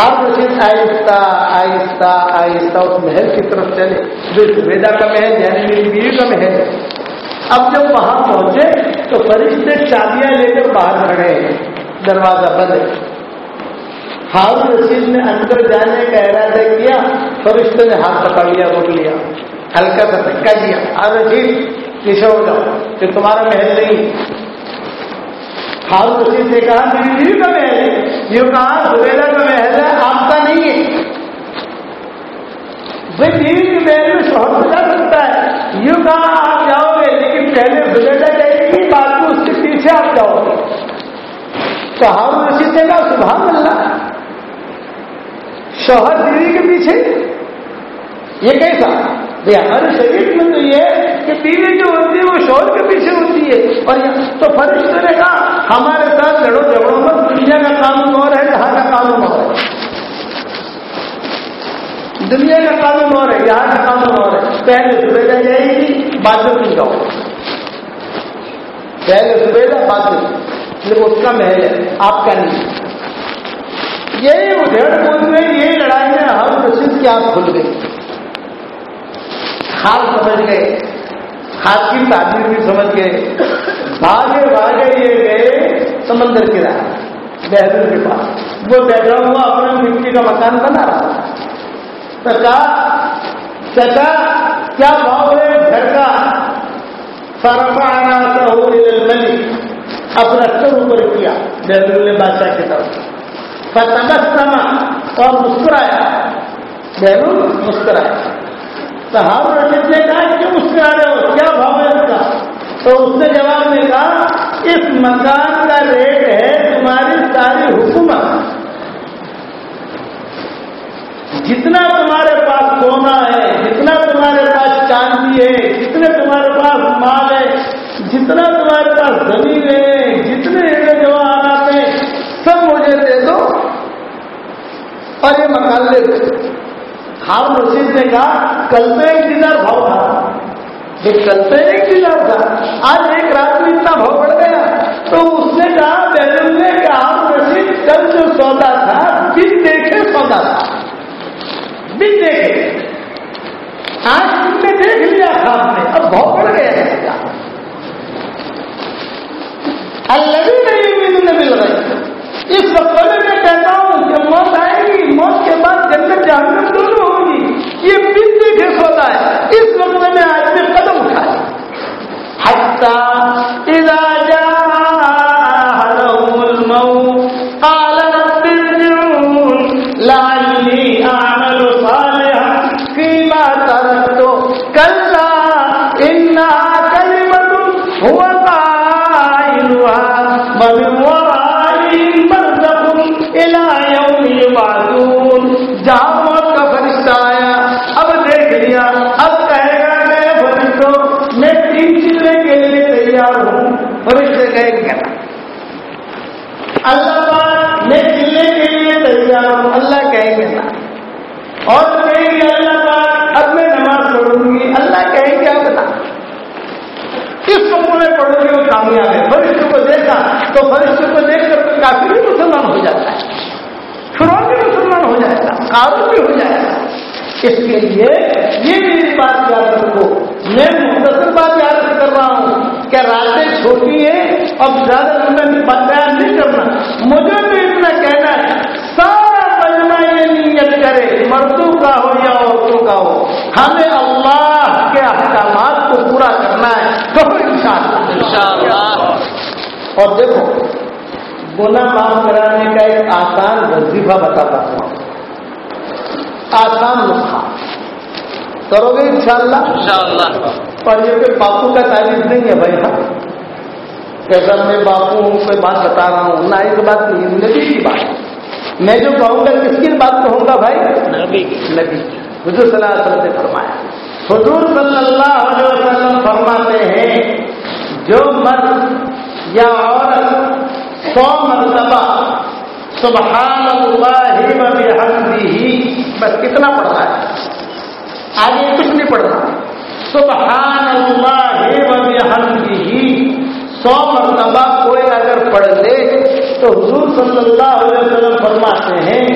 ہر رشید آہستہ آہستہ آہستہ، اس محل کی طرف چلے۔ جو زبیدہ کا محل یعنی میری بیوی کا محل ہے۔ اب جب وہاں پہنچے تو فرشتے چابیاں لے کر باہر کھڑے دروازہ بند ہے۔ ہارون رشید نے اندر جانے کا ارادہ کیا۔ فرشتے نے ہاتھ پکڑ لیا روک لیا۔ ہلکا سا دھکا دیا۔ ہار رشید پیچھے ہو جاؤ۔ کہ تمہارا محل نہیں۔ ہارون رشید نے کہا، میری کا محل ہے۔ یہ کہا، زبیدہ کا محل ہے، آپ کا نہیں ہے۔ بھائی بیوی کے محل میں شوہر تو جا سکتا ہے۔ یوں کہا، آپ جاؤ۔ پہلے زبیدہ جائے گی بعد میں اس کے پیچھے آپ جاؤ گے۔ تو ہارون رشید نے کہا، سبحان اللہ۔ شوہر بیوی کے پیچھے۔ یہ کیسا؟ ہمارے شریر میں تو یہ کہ بیوی جو ہوتی ہے، وہ شوہر کے پیچھے ہوتی ہے۔ اور تو فرشتے نے کہا، ہمارے ساتھ لڑو جھگڑوں میں دنیا کا قانون اور ہے جہاں کا قانون اور ہے دنیا کا قانون اور ہے یہاں کا قانون اور ہے پہلے سبیدا جائے گی بعد میں جاؤ۔ پہلے سبیدا بعد میں لیکن اس کا محل ہے، آپ کا نہیں یہی ادھر پوچھ میں یہی لڑائی میں ہر رشید کی آپ کھل گئی خاص سمجھ گئے خاص کی تعبیر بھی سمجھ گئے بھاگے بھاگے یہ گئے سمندر کی راہ بہدور کے پاس۔ وہ بیٹھا ہوا اپنے مٹی کا مکان بنا رہا چچا چچا کیا بھاؤ ہے گھر کا؟ سرفا آنا ہو ملی اپنا سر اوپر کیا بہدور نے بادشاہ کی طرف۔ فتبسما اور مسکرایا۔ بہرور مسکرایا۔ صحاب رشید نے کہا کیوں مسکرا رہے ہو؟ کیا بھاؤ ہے اس کا؟ تو اس نے جواب میں کہا، اس مکان کا ریٹ ہے تمہاری ساری حکومت جتنا تمہارے پاس سونا ہے، جتنا تمہارے پاس چاندی ہے، جتنے تمہارے پاس مال ہے، جتنا تمہارے پاس زمین ہے، جتنے جو آتے ہیں، سب مجھے دے دو۔ اور یہ مکان لے دو ہار رشید نے کہا، کل تو ایک دینار بھاؤ تھا۔ یہ کل تو ایک دینار تھا۔ آج ایک رات میں اتنا بھاؤ پڑ گیا۔ تو اس نے کہا، بیرون نے کہ ہار رشید، کل جو سودا تھا بن دیکھے سودا تھا بن دیکھے آج تم نے دیکھ لیا تھا آپ نے اب بھاؤ پڑ گیا اللہ بھی نہیں مل رہی اس وقت میں کہتا ہوں کہ موت آئے گی، موت کے بعد جنت جہنم دونوں ہوگی۔ یہ بندی کے سوتا ہے۔ اس وقت میں آج میں قدم اٹھایا۔ حتى اللہ پاک میں چلنے کے لیے تیار ہوں۔ اللہ کہیں گے نا اور کہیں گے اللہ پاک اب میں نماز پڑھوں گی۔ اللہ کہیں گے اب نا کس وقت میں پڑھوں گی؟ وہ کامیاب ہے۔ فرشتوں کو دیکھا تو فرشتوں کو دیکھ کر تو کافی بھی مسلمان ہو جاتا ہے۔ فرون بھی مسلمان ہو جائے گا قابل بھی ہو جائے گا اس کے لیے یہ میری بات یاد رکھو۔ میں مختصر بات یاد کر رہا ہوں کہ راتیں چھوٹی ہیں اب زیادہ میں بیان نہیں کرنا۔ مجھے تو اتنا کہنا ہے سارا بجنا یہ نیت کرے مردوں کا ہو یا عورتوں کا ہو ہمیں اللہ کے احکامات کو پورا کرنا ہے تو اور دیکھو گنا معاف کرانے کا ایک آسان وظیفہ بتاتا ہوں۔ آسان نسخہ۔ کرو گے انشاءاللہ؟
انشاءاللہ۔
اور یہ کوئی باپو کا تعریف نہیں ہے بھائی۔ ہاں کیسا میں باپو ہوں کوئی بات بتا رہا ہوں نہ ایک بات نہیں نبی کی بات۔ میں جو کہوں گا کس کی بات کہوں گا بھائی؟
نبی کی۔
نبی حضور صلی اللہ علیہ وسلم نے فرمایا۔ حضور صلی اللہ علیہ وسلم فرماتے ہیں جو مرد یا عورت سو مرتبہ سبحان اللہ بحمدہ بس کتنا پڑھتا ہے؟ آگے کچھ نہیں پڑھنا سبحان اللہ بحمدہ۔ سو مرتبہ کوئی اگر پڑھ لے تو حضور صلی اللہ علیہ وسلم فرماتے ہیں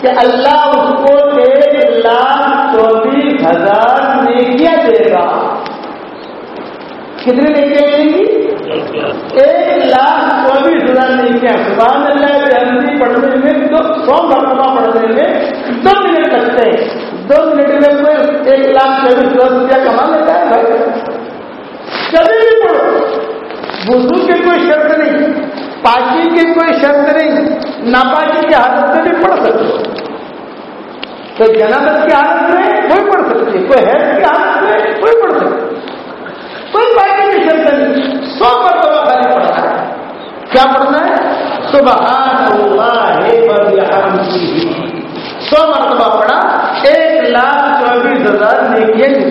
کہ اللہ اس کو ایک لاکھ چوبیس ہزار نیکیاں دے گا۔ کتنی نیکیاں ملیں گی؟ ایک لاکھ چوبیس ہزار نیکیاں۔ سبحان اللہ کے ہندی پڑھنے میں دو سو مرتبہ پڑھنے میں دو منٹ لگتے ہیں۔ دو منٹ میں کوئی ایک لاکھ چوبیس ہزار روپیہ کما لیتا ہے؟ بھائی، کبھی بھی پڑھو۔ وضو کی کوئی شرط نہیں، پاکی کی کوئی شرط نہیں، ناپاکی کی حالت میں بھی پڑھ سکتے ہو۔ کوئی جنابت کی حالت میں کوئی پڑھ سکتی ہے کوئی حیض کی حالت میں کوئی پڑھ سکتی کوئی پاکی کی شرط نہیں، سو مرتبہ خالی پڑھنا ہے۔ کیا پڑھنا ہے؟ سبحان اللہ سو مرتبہ پڑھا، ایک لاکھ چوبیس ہزار نیکیاں۔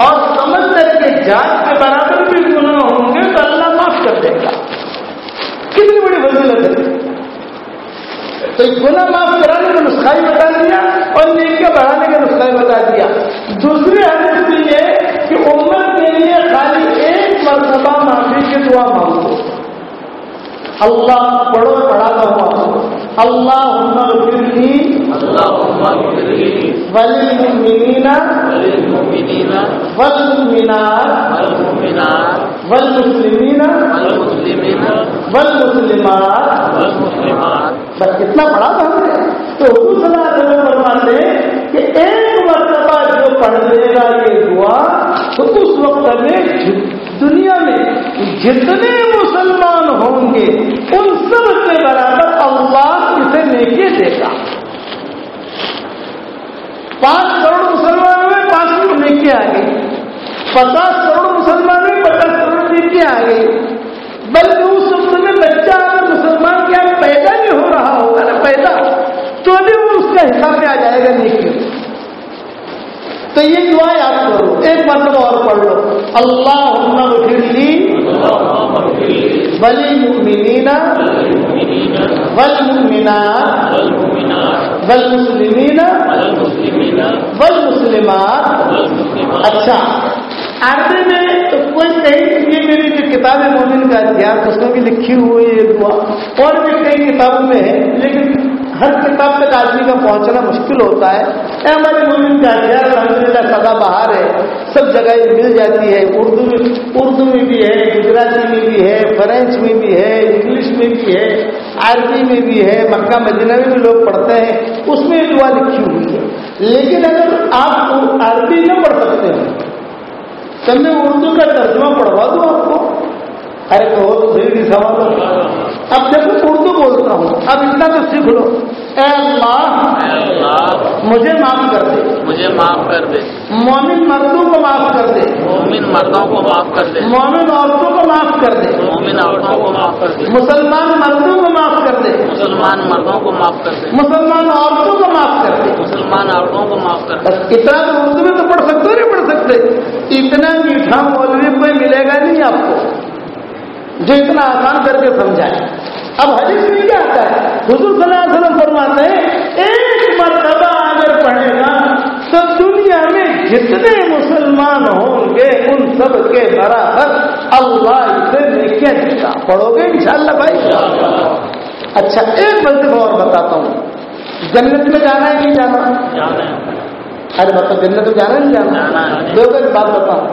اور سمجھ کر کے جانچ کے برابر بھی گناہ ہوں گے تو اللہ معاف کر دے گا۔ کتنی بڑی وزیلت ہے۔ تو گناہ معاف کرانے کا نسخہ ہی بتا دیا اور نیکیاں بڑھانے کا نسخہ ہی بتا دیا۔ دوسری حالت بھی یہ کہ امت کے لیے خالی ایک مرتبہ معافی کی دعا مانگو۔ اللہ پڑھو پڑھاتا ہوا۔ اللہ وللمؤمنين والمؤمنات والمسلمين والمسلمات بس کتنا تھا ہم نے تو حضور صلی اللہ علیہ وسلم فرماتے ہیں کہ ایک مرتبہ جو پڑھ لے گا یہ دعا تو اس وقت میں دنیا میں جتنے مسلمان ہوں گے ان سب کے برابر اللہ اسے نیکی دے گا۔ پانچ کروڑ مسلمانوں میں پانچ کروڑ نیکی آ گئی پچاس کروڑ مسلمانوں میں پچاس کروڑ نیکی آ گئی بلکہ اس وقت میں بچہ اگر مسلمان کیا پیدا بھی ہو رہا ہوگا نا پیدا تو بھی وہ اس کا حساب میں آ جائے گا نیکی تو یہ دعا یاد کرو۔ ایک مرتبہ اور پڑھ لو۔ اللہ بلی مؤمنین والمؤمنات والمسلمین. والمسلمات. اچھا عربی میں تو کوئی کہیں یہ میری جو کتاب مومن کا اتہاس اس میں بھی لکھی ہوئی یہ دعا۔ اور بھی کئی کتابوں میں ہے لیکن ہر کتاب تک آدمی کا پہنچنا مشکل ہوتا ہے۔ اے ہمارے مومن کا اتہاس الحمد للہ سدا بہار ہے، سب جگہ یہ مل جاتی ہے۔ اردو میں اردو میں بھی ہے، گجراتی میں بھی ہے، فرینچ میں بھی ہے، انگلش میں بھی ہے، عربی میں بھی ہے، مکہ مدینہ میں بھی لوگ پڑھتے ہیں، اس میں دعا لکھی ہوئی ہے۔ لیکن اگر آپ عربی نہ پڑھ سکتے ہیں تو میں اردو کا ترجمہ پڑھوا دوں آپ کو۔ ارے تو صحیح سوال اب دیکھو اردو بولتا ہوں اب اتنا تو سیکھ لو اے اللہ مجھے معاف کر دے
مجھے معاف کر دے
مومن مردوں کو معاف کر دے
مومن مردوں کو معاف کر دے
مومن عورتوں کو معاف کر دے
مومن عورتوں کو معاف کر دے
مسلمان مردوں کو معاف کر دے
مسلمان مردوں کو معاف کر دے
مسلمان عورتوں کو معاف کر دے
مسلمان عورتوں کو معاف کر دے
اتنا تو اردو میں تو پڑھ سکتے نہیں پڑھ سکتے اتنا میٹھا مولوی کوئی ملے گا نہیں آپ کو جو اتنا آسان کر کے سمجھائے۔ اب حدیث میں کیا آتا ہے؟ حضور صلی اللہ علیہ وسلم فرماتے ہیں ایک مرتبہ اگر پڑھے گا تو دنیا میں جتنے مسلمان ہوں گے ان سب کے برابر اللہ اسے نیکیاں دیتا پڑھو گے انشاءاللہ بھائی۔ اچھا ایک مرتبہ اور بتاتا ہوں۔ جنت میں جانا ہے نہیں جانا؟ ارے مطلب جنت میں جانا نہیں
جانا۔
دو بات بتاؤں۔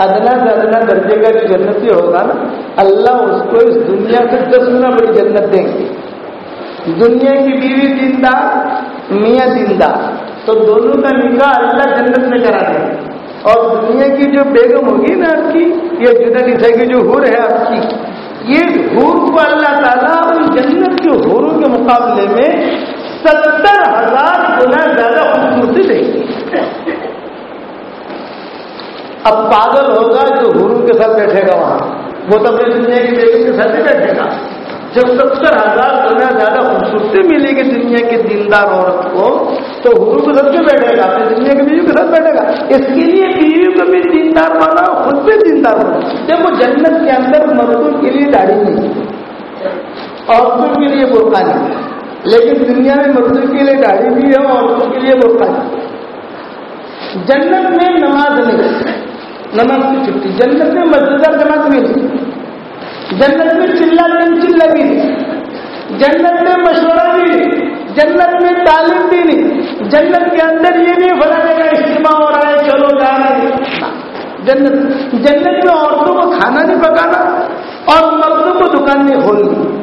ادنا سے ادنا درجے کا جو جنتی ہوگا نا۔ اللہ اس کو اس دنیا سے دس گنا بڑی جنت دیں گے۔ دنیا کی بیوی دیندار میاں دیندار تو دونوں کا نکاح اللہ جنت میں کرا دیں گے اور دنیا کی جو بیگم ہوگی نا آپ کی یہ جدا نسا کی جو حور ہے آپ کی، یہ حور کو اللہ تعالیٰ ان جنت کے حوروں کے مقابلے میں ستر ہزار گنا زیادہ خوبصورتی دے گی۔ اب پاگل ہوگا جو حوروں کے ساتھ بیٹھے گا وہاں۔ وہ تو اپنی دنیا کی بیگم کے ساتھ ہی بیٹھے گا۔ جب ستر ہزار گنا زیادہ خوبصورتی ملے گی دنیا کی دیندار عورت کو، تو حرو کے ساتھ کیوں بیٹھے گا؟ اپنی دنیا کے بیوی کے ساتھ بیٹھے گا۔ اس کے لیے بیوی کو بھی دیندار بنا خود بھی دیندار بنا دیکھو، جنت کے اندر مردوں کے لیے داڑھی نہیں۔ عورتوں کے لیے برقع نہیں۔ لیکن دنیا میں مردوں کے لیے داڑھی بھی ہے، عورتوں کے لیے برقع نہیں۔ جنت میں نماز نہیں۔ نماز کی چھٹی۔ جنت میں مسجد جماعت بھی جنت میں چلا دن چل بھی جنت میں مشورہ بھی نہیں۔ جنت میں تعلیم بھی نہیں۔ جنت کے اندر یہ نہیں بنانے کا اجتماع ہو رہا ہے، چلو جا رہے ہیں جنت جنت میں عورتوں کو کھانا نہیں پکانا اور مردوں کو دکان نہیں کھولنی۔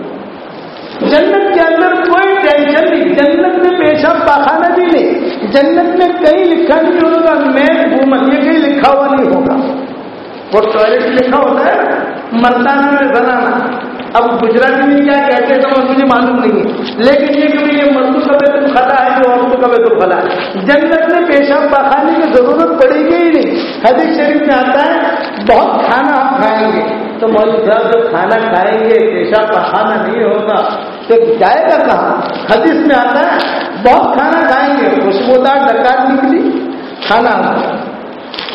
جنت کے اندر کوئی ٹینشن نہیں، جنت میں پیشاب پاخانہ بھی نہیں۔ جنت میں کہیں لکھا نہیں ہوگا میں گھومن یہ کہیں لکھا ہوا نہیں ہوگا۔ وہ ٹوائلٹ لکھا ہوتا ہے مردانہ میں بنانا۔ اب گجراتی میں کیا کہتے ہیں تو مجھے معلوم نہیں ہے۔ لیکن یہ کہ یہ مردوں کا بے تم ہے جو عورتوں کا بے تم کھلا ہے۔ جنت میں پیشاب پاخانے کی ضرورت پڑے گی ہی نہیں۔ حدیث شریف میں آتا ہے، بہت کھانا آپ کھائیں گے۔ تو مولوی صاحب، جب کھانا کھائیں گے، پیشاب پاخانہ نہیں ہوگا، تو جائے گا کہاں؟ حدیث میں آتا ہے، بہت کھانا کھائیں گے۔ خوشبودار ڈکار نکلی، کھانا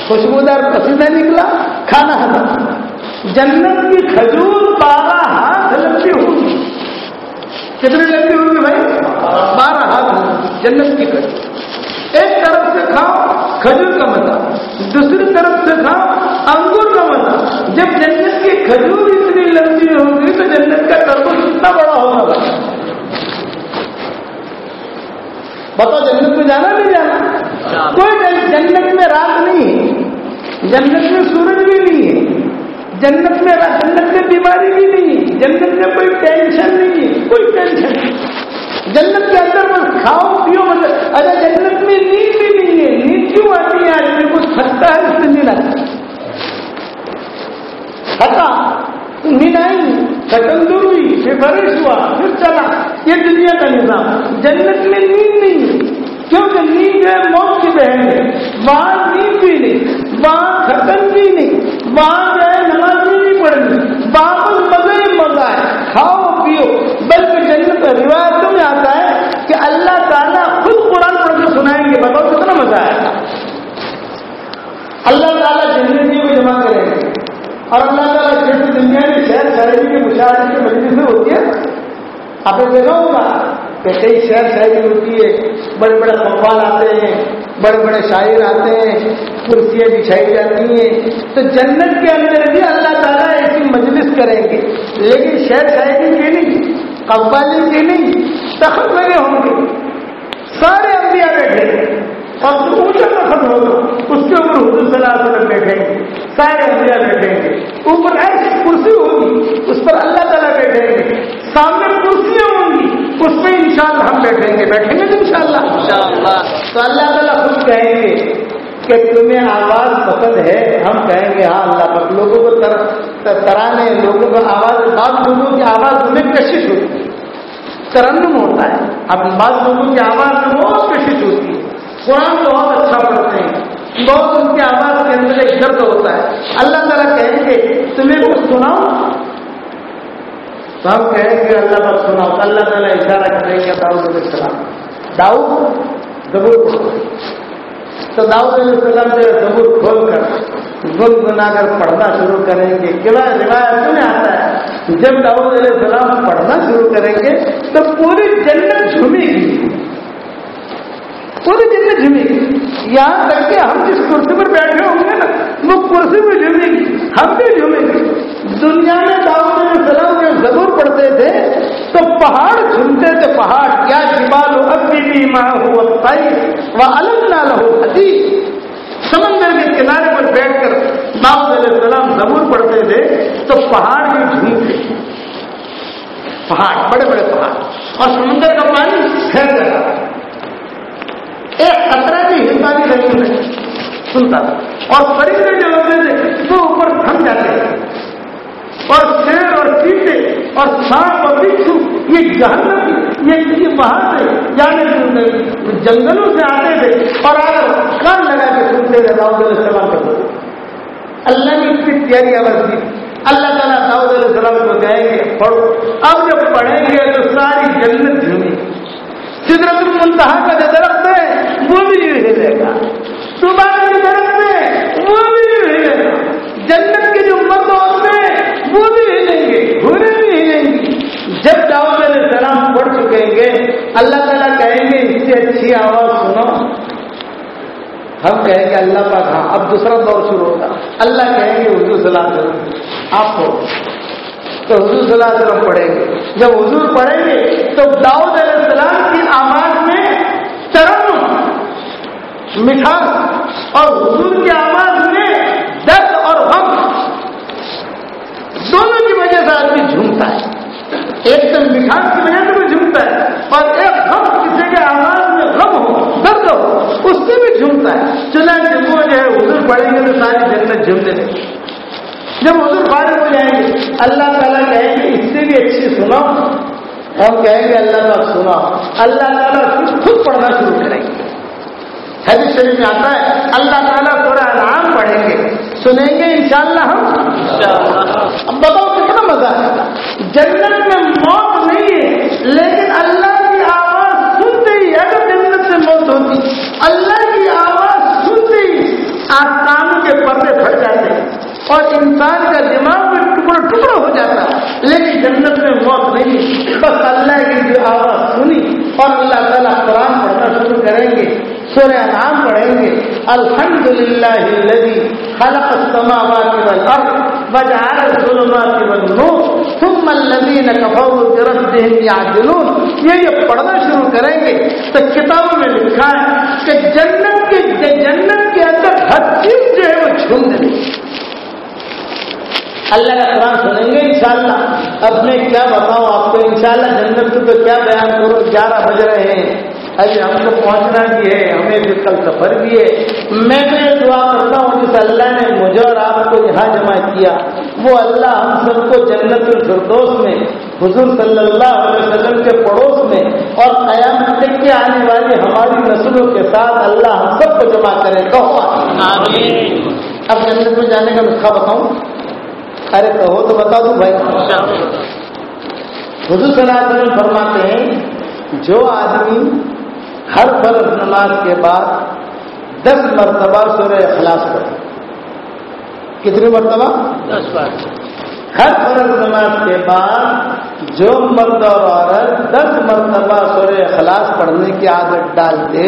خوشبودار پسینہ نکلا، کھانا جنت کی کھجور بارہ ہاتھ لمبی ہوگی کتنے لمبی ہوگی بھائی؟ بارہ ہاتھ جنت کی کھجور۔ ایک طرف سے کھاؤ کھجور کا مزہ۔ دوسری طرف سے کھاؤ انگور کا مزہ۔ جب جنت کی کھجور اتنی لمبی ہوگی تو جنت کا تربوز کتنا بڑا ہوگا بتاؤ جنت میں جانا نہیں جانا۔ کوئی جنت میں رات نہیں ہے۔ جنت میں سورج بھی نہیں ہے۔ جنت میں جنت میں بیماری بھی نہیں جنت میں کوئی ٹینشن نہیں کوئی ٹینشن نہیں جنت کے اندر بس کھاؤ پیو مطلب اگر جنت میں نیند بھی نہیں ہے۔ نیند کیوں آتی ہے؟ آدمی کو تھکتا ہے، اس سے نیند آتی تھکا۔ نیند آئی، تھکن دور ہوئی، پھر فرش ہوا، پھر چلا۔ یہ دنیا کا نظام جنت میں نیند نہیں ہے۔ کیونکہ نیند ہے، موت کی بہن ہے۔ وہاں نیند بھی نہیں، وہاں تھکن بھی نہیں، وہاں جو ہے نماز بھی نہیں پڑھنی۔ وہاں پر مزہ ہی مزہ ہے۔ کھاؤ، پیو۔ بلکہ جنت روایتوں میں آتا ہے کہ اللہ تعالیٰ خود قرآن پڑھ کے سنائیں گے۔ بتاؤ کتنا مزہ آئے گا اللہ تعالیٰ جنتی کو جمع کریں گے اور اللہ تعالیٰ جیسے دنیا میں شہر شاعری کے مشاہدے کی مجلس میں ہوتی ہے۔ آپ نے دیکھا ہوگا۔ کہ کئی شہر شاعری ہوتی ہے، بڑے بڑے پکوان آتے ہیں، بڑے بڑے شاعر آتے ہیں، کرسیاں بچھائی جاتی ہیں۔ تو جنت کے اندر بھی اللہ تعالیٰ ایسی مجلس کریں گے۔ لیکن شہر شاعری کے نہیں، قوالی کے نہیں تخت لگے ہوں گے۔ سارے انبیاء بیٹھے گے اور اونچا تخت ہوگا۔ اس کے اوپر حضور صلی اللہ علیہ وسلم بیٹھیں گے سارے انبیاء بیٹھیں گے اوپر ایسی کرسی ہوگی، اس پر اللہ تعالیٰ بیٹھیں گے سامنے کرسیاں اس میں انشاءاللہ ہم بیٹھیں گے بیٹھیں گے تو انشاءاللہ۔
انشاءاللہ۔
تو اللہ تعالیٰ خود کہیں گے کہ تمہیں آواز پسند ہے، ہم کہیں گے ہاں اللہ پر لوگوں کو تر ترانے، لوگوں کو آواز بعض لوگوں کی آواز تمہیں کشش ہوتی ہے۔ ترنم ہوتا ہے۔ اب بعض لوگوں کی آواز میں بہت کشش ہوتی ہے۔ قرآن بہت اچھا پڑھتے ہیں۔ بہت ان کی آواز کے اندر ایک درد ہوتا ہے۔ اللہ تعالیٰ کہیں گے، تمہیں کچھ سناؤ؟ تو ہم کہیں گے اللہ پر سناؤ اللہ تعالیٰ اشارہ کریں گے داؤد علیہ السلام۔ داؤد زبور تو داؤد علیہ السلام سے زبور کھول کر گن گنا کر پڑھنا شروع کریں گے۔ کیا روایت میں آتا ہے جب داؤد علیہ السلام پڑھنا شروع کریں گے تو پوری جنت جھومے گی پوری جنت جھومے گی۔ یہاں تک کہ ہم جس کرسی پر بیٹھے ہوں گے نا، وہ کرسی بھی جھومے گی۔ ہم بھی جھومیں گے۔ دنیا میں داؤد علیہ السلام کے ضرور پڑھتے تھے، تو پہاڑ جھومتے تھے پہاڑ۔ کیا جبال ابھی بھی ماں ہو وہ الگ نہ سمندر کے کنارے پر بیٹھ کر داؤد علیہ السلام ضرور پڑھتے تھے، تو پہاڑ بھی جھومتے پہاڑ، بڑے بڑے پہاڑ۔ اور سمندر کا پانی پھیل رہا ایک خطرے کی حصہ بھی نہیں سنتا۔ تھا اور پرندے جو ہوتے تھے تو اوپر تھم جاتے تھے اور شیر اور چیٹے اور سانپ اور بچھو یہ جہنم یہ وہاں سے جانے سنتے جنگلوں سے آتے تھے اور آپ کان لگا کے سنتے تھے داؤد دل السلام کو۔ اللہ نے اتنی تیاری آواز دی۔ اللہ تعالیٰ داؤد علیہ السلام کو دیں گے پڑھو۔ اب جب پڑھیں گے تو ساری جنت جھومی۔ سدرت المنتہا کا جو درخت ہے، وہ بھی ہلے گا۔ صبح کا جو درخت ہے وہ بھی ہلے گا۔ جنت کے جو مرد ہوتے ہیں وہ بھی ہلیں گے گھوڑے بھی ہلیں گی جب داؤد علیہ السلام پڑھ چکیں گے۔ اللہ تعالیٰ کہیں گے، اس سے اچھی آواز سنو۔ ہم کہیں گے، اللہ پاک ہاں اب دوسرا دور شروع ہوگا اللہ کہیں گے، حضور صلی اللہ آپ کو تو حضور صلی اللہ علیہ وسلم پڑھیں گے۔ جب حضور پڑھیں گے تو داؤد علیہ السلام کی آواز میں ترم مٹھاس اور حضور کی آواز میں درد اور غم دونوں کی وجہ سے آدمی جھومتا ہے۔ ایک تو مٹھاس کی وجہ سے بھی جھومتا ہے اور ایک غم کسی کے آواز میں غم ہو، درد ہو، اس سے بھی جھومتا ہے۔ چنانچہ وہ جو ہے حضور پڑھیں گے تو ساری جنت جھومنے لگے جب حضور فارغ ہو جائیں گے، اللہ تعالیٰ کہیں گے، اس سے بھی اچھی سنو ہم کہیں گے، اللہ تعالیٰ سنا اللہ تعالیٰ خود خود پڑھنا شروع کریں گے۔ حدیث شریف میں آتا ہے اللہ تعالیٰ تھوڑا نام پڑھیں گے۔ سنیں گے انشاءاللہ ہم؟ اب بتاؤ کتنا مزہ ہے۔ جنت میں موت نہیں ہے لیکن اللہ کی آواز سنتے ہی اگر جنت سے موت ہوتی۔ اللہ کی آواز سنتے ہی آسانوں کے پردے پھٹ جاتے ہیں۔ اور انسان کا دماغ میں ٹکڑا ٹکڑا ہو جاتا ہے۔ لیکن جنت میں موت نہیں بس اللہ کی جو آواز سنی اور اللہ تعالیٰ قرآن پڑھنا شروع کریں گے۔ سورہ نام پڑھیں گے الحمد للہ خلق السماوات والارض وجعل الظلمات والنور ثم الذين كفروا بربهم يعدلون۔ یہ یہ پڑھنا شروع کریں گے، تو کتابوں میں لکھا ہے کہ جنت کے جنت کے اندر ہر چیز جو ہے وہ جھوم دے اللہ کا قرآن سنیں گے انشاءاللہ۔ اب میں کیا بتاؤں آپ کو؟ انشاءاللہ جنت کو تو کیا بیان کرو گیارہ بج رہے ہیں۔ ابھی ہم کو پہنچنا بھی ہے ہمیں بھی کل سفر بھی ہے۔ میں یہ دعا کرتا ہوں جس اللہ نے مجھے اور آپ کو یہاں جمع کیا۔ وہ اللہ ہم سب کو جنت الفردوس میں حضور صلی اللہ علیہ وسلم کے پڑوس میں اور قیام تک کے آنے والی ہماری نسلوں کے ساتھ اللہ ہم سب کو جمع کرے۔ تو اب جنت میں جانے کا نسخہ بتاؤں۔ ارے کہو تو بتا دوں بھائی۔ حضور صلی اللہ علیہ وسلم فرماتے ہیں جو آدمی ہر فرض نماز کے بعد دس مرتبہ سورہ اخلاص پڑھے کتنی مرتبہ؟
دس بار۔
ہر فرض نماز کے بعد جو مرد اور عورت دس مرتبہ سورہ اخلاص پڑھنے کی عادت ڈال دے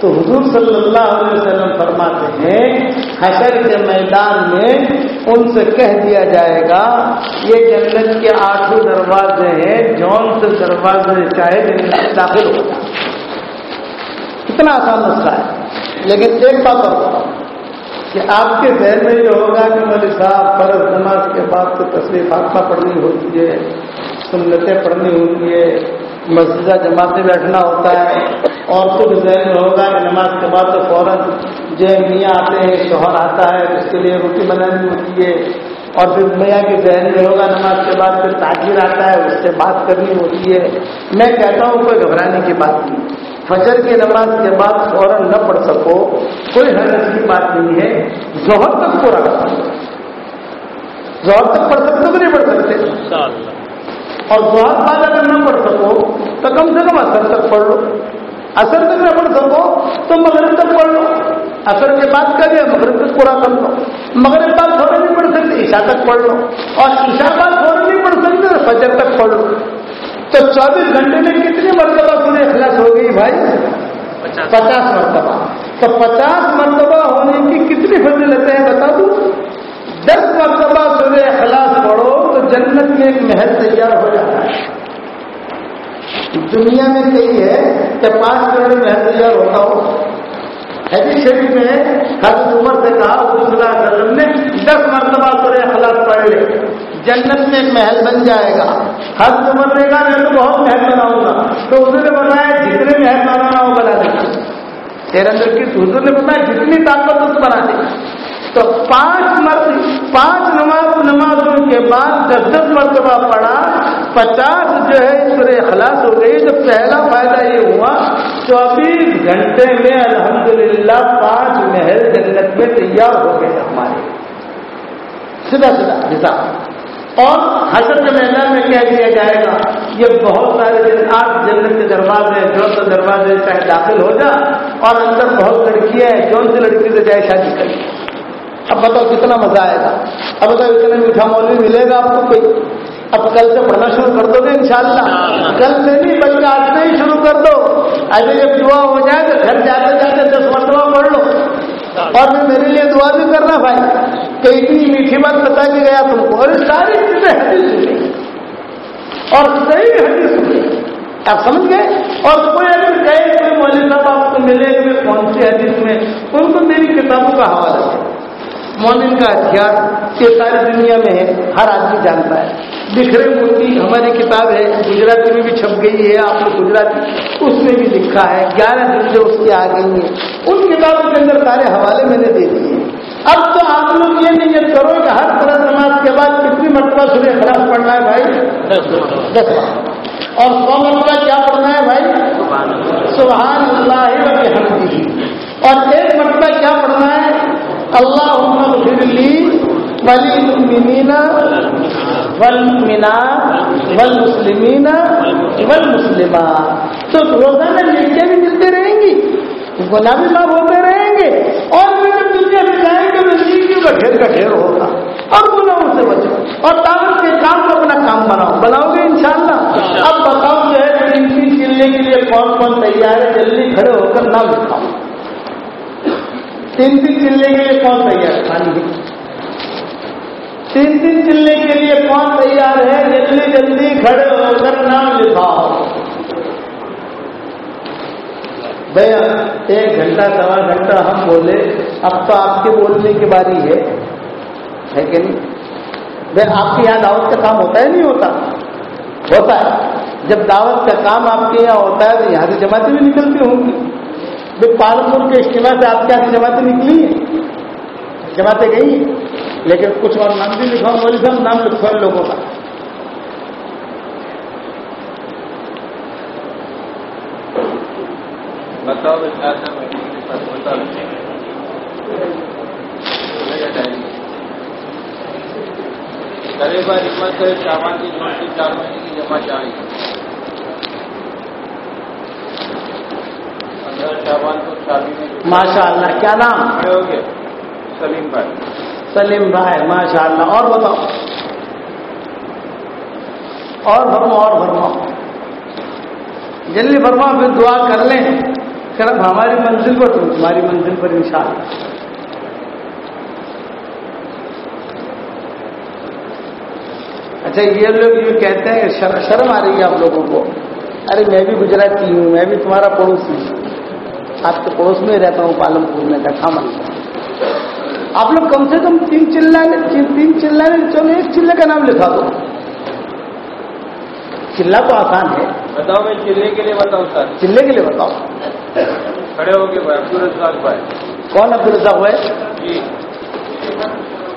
تو حضور صلی اللہ علیہ وسلم فرماتے ہیں حشر کے میدان میں ان سے کہہ دیا جائے گا یہ جنت کے آٹھوں دروازے ہیں جون سے دروازے چاہے جنت داخل ہوگا کتنا آسان نسخہ ہے۔ لیکن ایک بات اور کہ آپ کے ذہن میں یہ ہوگا کہ مولوی صاحب فرض نماز کے بعد تو تصویر خاصہ پڑھنی ہوتی ہے، سنتیں پڑھنی ہوتی ہے، مسجدہ جماعتیں بیٹھنا ہوتا ہے۔ اور کچھ ذہن میں ہوگا کہ نماز کے بعد تو فوراً جو میاں آتے ہیں، شوہر آتا ہے اس کے لیے روٹی بنانی ہوتی ہے۔ اور پھر میاں کے ذہن میں ہوگا نماز کے بعد پھر تاجر آتا ہے، اس سے بات کرنی ہوتی ہے۔ میں کہتا ہوں، کوئی گھبرانے کی بات نہیں۔ فجر کی نماز کے بعد فوراً نہ پڑھ سکو کوئی حرض کی بات نہیں ہے۔ زہر تک پورا کر زہر تک پڑھ سکتے تو نہیں پڑھ سکتے۔ اور زہر بعد اگر نہ پڑھ سکو تو کم سے کم اثر تک پڑھ لو۔ اثر تک نہ پڑھ سکو تو مغرب تک پڑھ لو۔ اثر کے بعد کر لیا مغرب تک پورا کر لو۔ مغرب بعد تھوڑا نہیں پڑھ سکتے عشاء تک پڑھ لو۔ اور عشاء بعد تھوڑا نہیں پڑھ سکتے فجر تک پڑھ لو۔ تو چوبیس گھنٹے میں کتنی مرتبہ تمہیں اخلاص ہو گئی بھائی؟ پچاس۔ مرتبہ۔ تو پچاس مرتبہ ہونے کی کتنی فضیلتیں ہیں بتا دوں؟ دس مرتبہ سورہ اخلاص پڑھو تو جنت میں ایک محل تیار ہو جاتا ہے۔ دنیا میں کہی ہے کہ پانچ کروڑ محل تیار ہوتا ہو۔ حدیث شریف میں حضرت عمر سے کہا صلی اللہ علیہ وسلم نے دس مرتبہ سورہ اخلاص پڑھ لے۔ جنت میں ایک محل بن جائے گا۔ حضرت عمر نے کہا میں تو بہت محل بناؤں گا۔ تو حضور نے بتایا جتنے محل بنانا ہو بنا دیں تیرے اندر کی حضور نے بتایا جتنی طاقت اس بنا دے۔ تو پانچ مرد پانچ نماز نمازوں کے بعد دس دس مرتبہ پڑھا۔ پچاس جو ہے اس پر اخلاص ہو گئی۔ تو پہلا فائدہ یہ ہوا چوبیس گھنٹے میں الحمدللہ پانچ محل جنت میں تیار ہو گئے ہمارے۔ سیدھا سیدھا حساب اور حضرت کے میدان میں کہہ دیا جائے گا؟ یہ بہت سارے دن آٹھ جنت کے دروازے جو سے دروازے چاہے داخل ہو جا اور اندر بہت لڑکیاں ہیں جون سی لڑکی سے جائے شادی کری اب بتاؤ کتنا مزہ آئے گا؟ اب بتاؤ اتنا میٹھا مولوی ملے گا آپ کو کوئی؟ اب کل سے پڑھنا شروع کر دو گے انشاءاللہ۔ کل سے نہیں، بلکہ آج سے ہی شروع کر دو۔ ایسے جب دعا ہو جائے تو گھر جاتے جاتے دس اور میں میرے لیے دعا بھی کرنا بھائی کہ اتنی میٹھی بات بتا کے گیا تم کو اور ساری چیزیں حدیث اور صحیح حدیث سنی آپ سمجھ گئے؟ اور کوئی اگر کہے کوئی مولوی صاحب آپ کو ملے ہوئے کون سی حدیث میں، ان کو میری کتابوں کا حوالہ ہے مومن کا ہتھیار یہ ساری دنیا میں ہے ہر آدمی جانتا ہے۔ بکھرے موتی ہماری کتاب ہے گجراتی میں بھی چھپ گئی ہے آپ نے گجراتی اس میں بھی لکھا ہے گیارہ دن جو اس کی آ گئی ہیں ان کتابوں کے اندر سارے حوالے میں نے دے دیے اب تو آپ لوگ یہ نیت کرو کہ ہر طرح نماز کے بعد کتنی مرتبہ سورہ خلاف پڑھنا ہے بھائی؟ دس اور سو مرتبہ کیا پڑھنا ہے بھائی؟ سبحان اللہ۔ اور ایک مرتبہ ہے اللہ اغفر لی وللمؤمنین والمؤمنات والمسلمین والمسلمات۔ تو روزانہ نیکیاں بھی ملتے رہیں گی گناہ بھی معاف ہوتے رہیں گے۔ اور پھر جب دنیا میں جائیں گے تو نیکیوں کا ڈھیر کا ڈھیر ہوگا اور گناہوں سے بچو اور دعوت کے کام کو اپنا کام بناؤ بناؤ گے انشاءاللہ۔ اب بتاؤ جو ہے تین چلنے کے لیے کون کون تیار ہے، جلدی کھڑے ہو کر نہ لکھاؤ۔ تین تین چلنے کے لیے کون تیار؟ خالی تین تین چلنے کے لیے کون تیار ہے؟ جلدی جلدی کھڑے ہو کر نام لکھاؤ۔ بھیا، ایک گھنٹہ، سوا گھنٹہ ہم بولے۔ اب تو آپ کے بولنے کی باری ہے۔ ہے کہ نہیں بھائی آپ کے یہاں دعوت کا کام ہوتا ہے؟ نہیں ہوتا۔ ہوتا ہے۔ جب دعوت کا کام آپ کے یہاں ہوتا ہے تو یہاں سے جماعتیں بھی نکلتی ہوں گی۔ بھائی پالپور کے اجتماع سے آپ کے یہاں جماعتیں نکلی جماعتیں گئی لیکن کچھ اور نام بھی لکھا مول صاحب نام لکھو لوگوں کا۔
بتاؤ کرے بار ہمت کرے چار مہینے کی جمع چاہیے پندرہ چاول تو شادی میں
ماشاء اللہ کیا نام؟
سلیم بھائی۔
سلیم بھائی ماشاء اللہ۔ اور بتاؤ۔ اور فرما اور فرما جلدی فرما پھر دعا کر لیں۔ کہ اب ہماری منزل پر تم تمہاری منزل پر انشاءاللہ اچھا یہ لوگ یہ کہتے ہیں شر, شرم آ رہی ہے آپ لوگوں کو۔ ارے میں بھی گجراتی ہوں میں بھی تمہارا پڑوسی ہوں۔ آپ کے پڑوس میں رہتا ہوں پالم پور میں کٹھا من آپ لوگ کم سے کم تین چلانے تین چلانے چلو ایک چلے کا نام لکھا دو۔ چلا تو آسان ہے۔
بتاؤ میں چلے کے لیے بتاؤ سر۔
چلے کے لیے بتاؤ۔
کھڑے ہو گئے عبد الرزاق بھائی۔
کون عبد الرزاق ہوئے
جی۔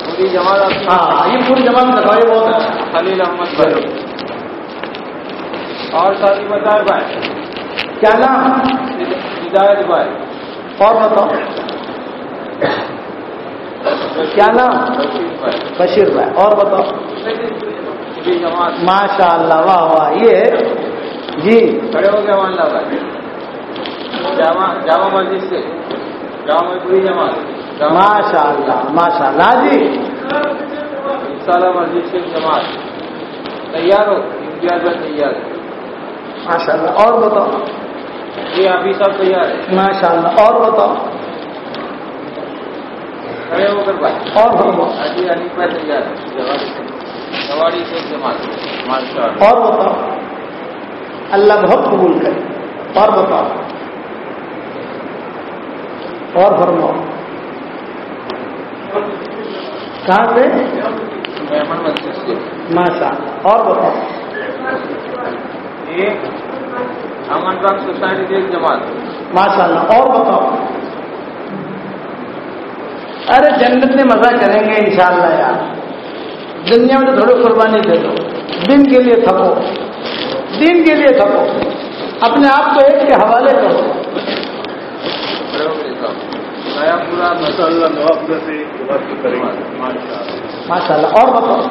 پوری جماعت
ہاں یہ پوری جماعت میں لکھا یہ بہت۔
خلیل احمد بھائی۔ اور ساتھی بتائے بھائی۔
کیا نام؟
ہدایت بھائی۔
اور بتاؤ۔ کیا نام؟ بشیر بھائی۔ اور بتاؤ۔ ماشاء اللہ واہ واہ یہ جی۔
کھڑے ہو گئے مان بھائی۔ جامع مسجد سے۔ جامع پوری جماعت۔
ماشاء اللہ ماشاء اللہ۔ ہاں جی۔
مسجد سے جماعت۔ تیار ہو امتیاز تیار۔
ماشاء اللہ۔ اور بتاؤ۔
جی ابھی سب تیار ہے
ماشاء اللہ اور بتاؤ؟
کھڑے ہو کر بھائی
اور بتاؤ
ابھی علی پہ تیار ہے جواڑی سے۔ جواڑی سے جماعت ماشاء اللہ
اور بتاؤ۔ اللہ بہت قبول کرے۔ اور بتاؤ۔ اور فرماؤ۔ کہاں سے؟ ماشاء اللہ اور بتاؤ۔
ایک امن باغ سوسائٹی ایک جماعت۔
ماشاء اللہ اور بتاؤ۔ ارے جنت میں مزہ کریں گے انشاءاللہ یار۔ دنیا میں تو تھوڑی قربانی دے دو۔ دن کے لیے تھکو۔ دن کے لیے تھکو۔ اپنے آپ کو ایک کے حوالے کرو۔
ماشاء اللہ
ماشاء اللہ اور بتاؤ۔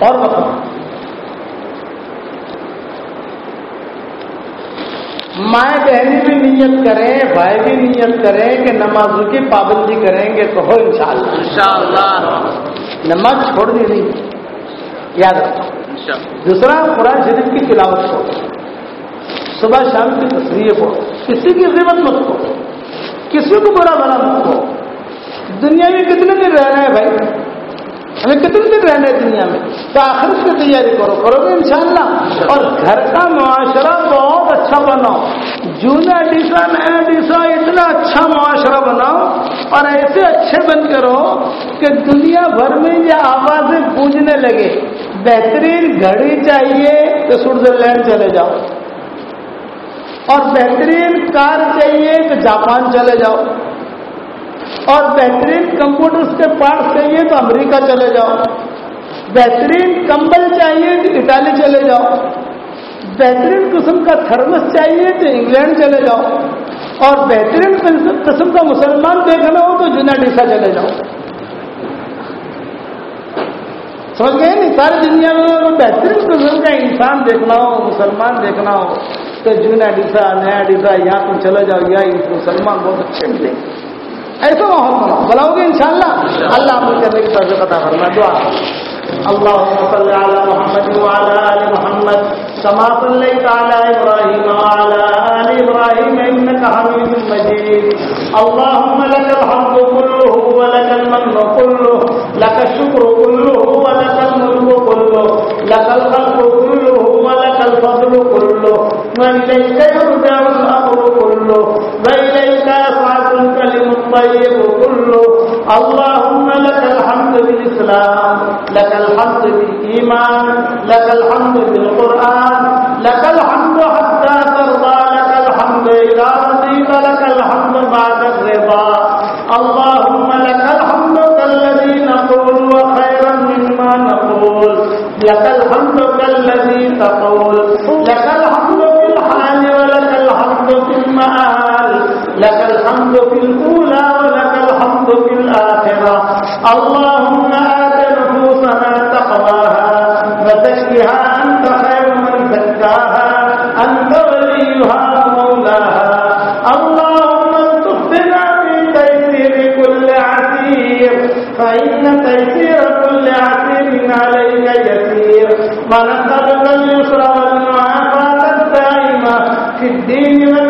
اور بتاؤ۔ مائیں بہنیں بھی نیت کریں بھائی بھی نیت کریں کہ نمازوں کی پابندی کریں گے تو ہو انشاءاللہ۔
انشاءاللہ۔
نماز چھوڑ دی نہیں۔ یاد رکھو۔ دوسرا قرآن شریف کی تلاوت کرو۔ صبح شام کی تصویریں پڑھو۔ کسی کی قیمت مت کرو۔ کسی کو برا بنا مت کرو۔ دنیا میں کتنے دن رہنا ہے بھائی؟ ہمیں کتنے دن رہنا ہے دنیا میں؟ تو آخر کی تیاری کرو کرو گے انشاءاللہ۔ اور گھر کا معاشرہ بہت اچھا بناؤ۔ جونا ڈیسا نیا ڈیسا اتنا اچھا معاشرہ بناؤ اور ایسے اچھے بن کے رہو کہ دنیا بھر میں یہ آوازیں گونجنے لگے۔ بہترین گھڑی چاہیے تو سوئٹزرلینڈ چلے جاؤ۔ اور بہترین کار چاہیے تو جاپان چلے جاؤ۔ اور بہترین کمپیوٹرز کے پارٹس چاہیے تو امریکہ چلے جاؤ۔ بہترین کمبل چاہیے تو اٹالی چلے جاؤ۔ بہترین قسم کا تھرمس چاہیے تو انگلینڈ چلے جاؤ۔ اور بہترین قسم کا مسلمان دیکھنا ہو تو جناڈیسا چلے جاؤ۔ سمجھ گئے نہیں؟ ساری دنیا میں بہترین قسم کا انسان دیکھنا ہو، مسلمان دیکھنا ہو، تو جونا ڈیسا، نیا ڈیسا، یہاں تم چلے جاؤ یا مسلمان بہت اچھے ملیں گے ایسا ماحول بناؤ بناؤ گے انشاءاللہ۔ اللہ عمل کرنے کی طرف پتا کرنا دعا۔ اللهم صل على محمد وعلى ال محمد كما صليت على ابراهيم وعلى ال ابراهيم انك حميد مجيد اللهم لك الحمد كله ولك المن كله لك الشكر كله ولك الملك كله لك الخلق كله ولك الفضل كله واليك يرجع الامر كله واليك الطيب كله اللهم لك الحمد بالاسلام لك الحمد بالايمان لك الحمد بالقران لك الحمد حتى ترضى لك الحمد اذا رضيت لك الحمد بعد الرضا اللهم لك الحمد كالذي نقول وخيرا مما نقول لك الحمد كالذي تقول لك الحمد في الحال ولك الحمد في المآل لك الحمد في الأولى اللهم آت نفوسنا تقواها وزكها أنت خير من زكاها. أنت وليها ومولاها. اللهم تخفنا في تيسير كل عسير. فإن تيسير كل عسير عليك يسير. ونسألك اليسر والمعافاة الدائمة في الدين والدنيا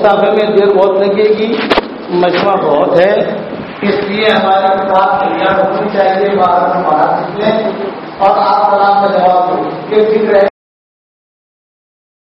مسافر میں دیر بہت لگے گی، مجمع بہت ہے۔ اس لیے ہماری کتاب تیار ہونی چاہیے، بارہ ہمارا سیکھ لیں اور آپ سلام کا جواب دیں یہ فکر ہے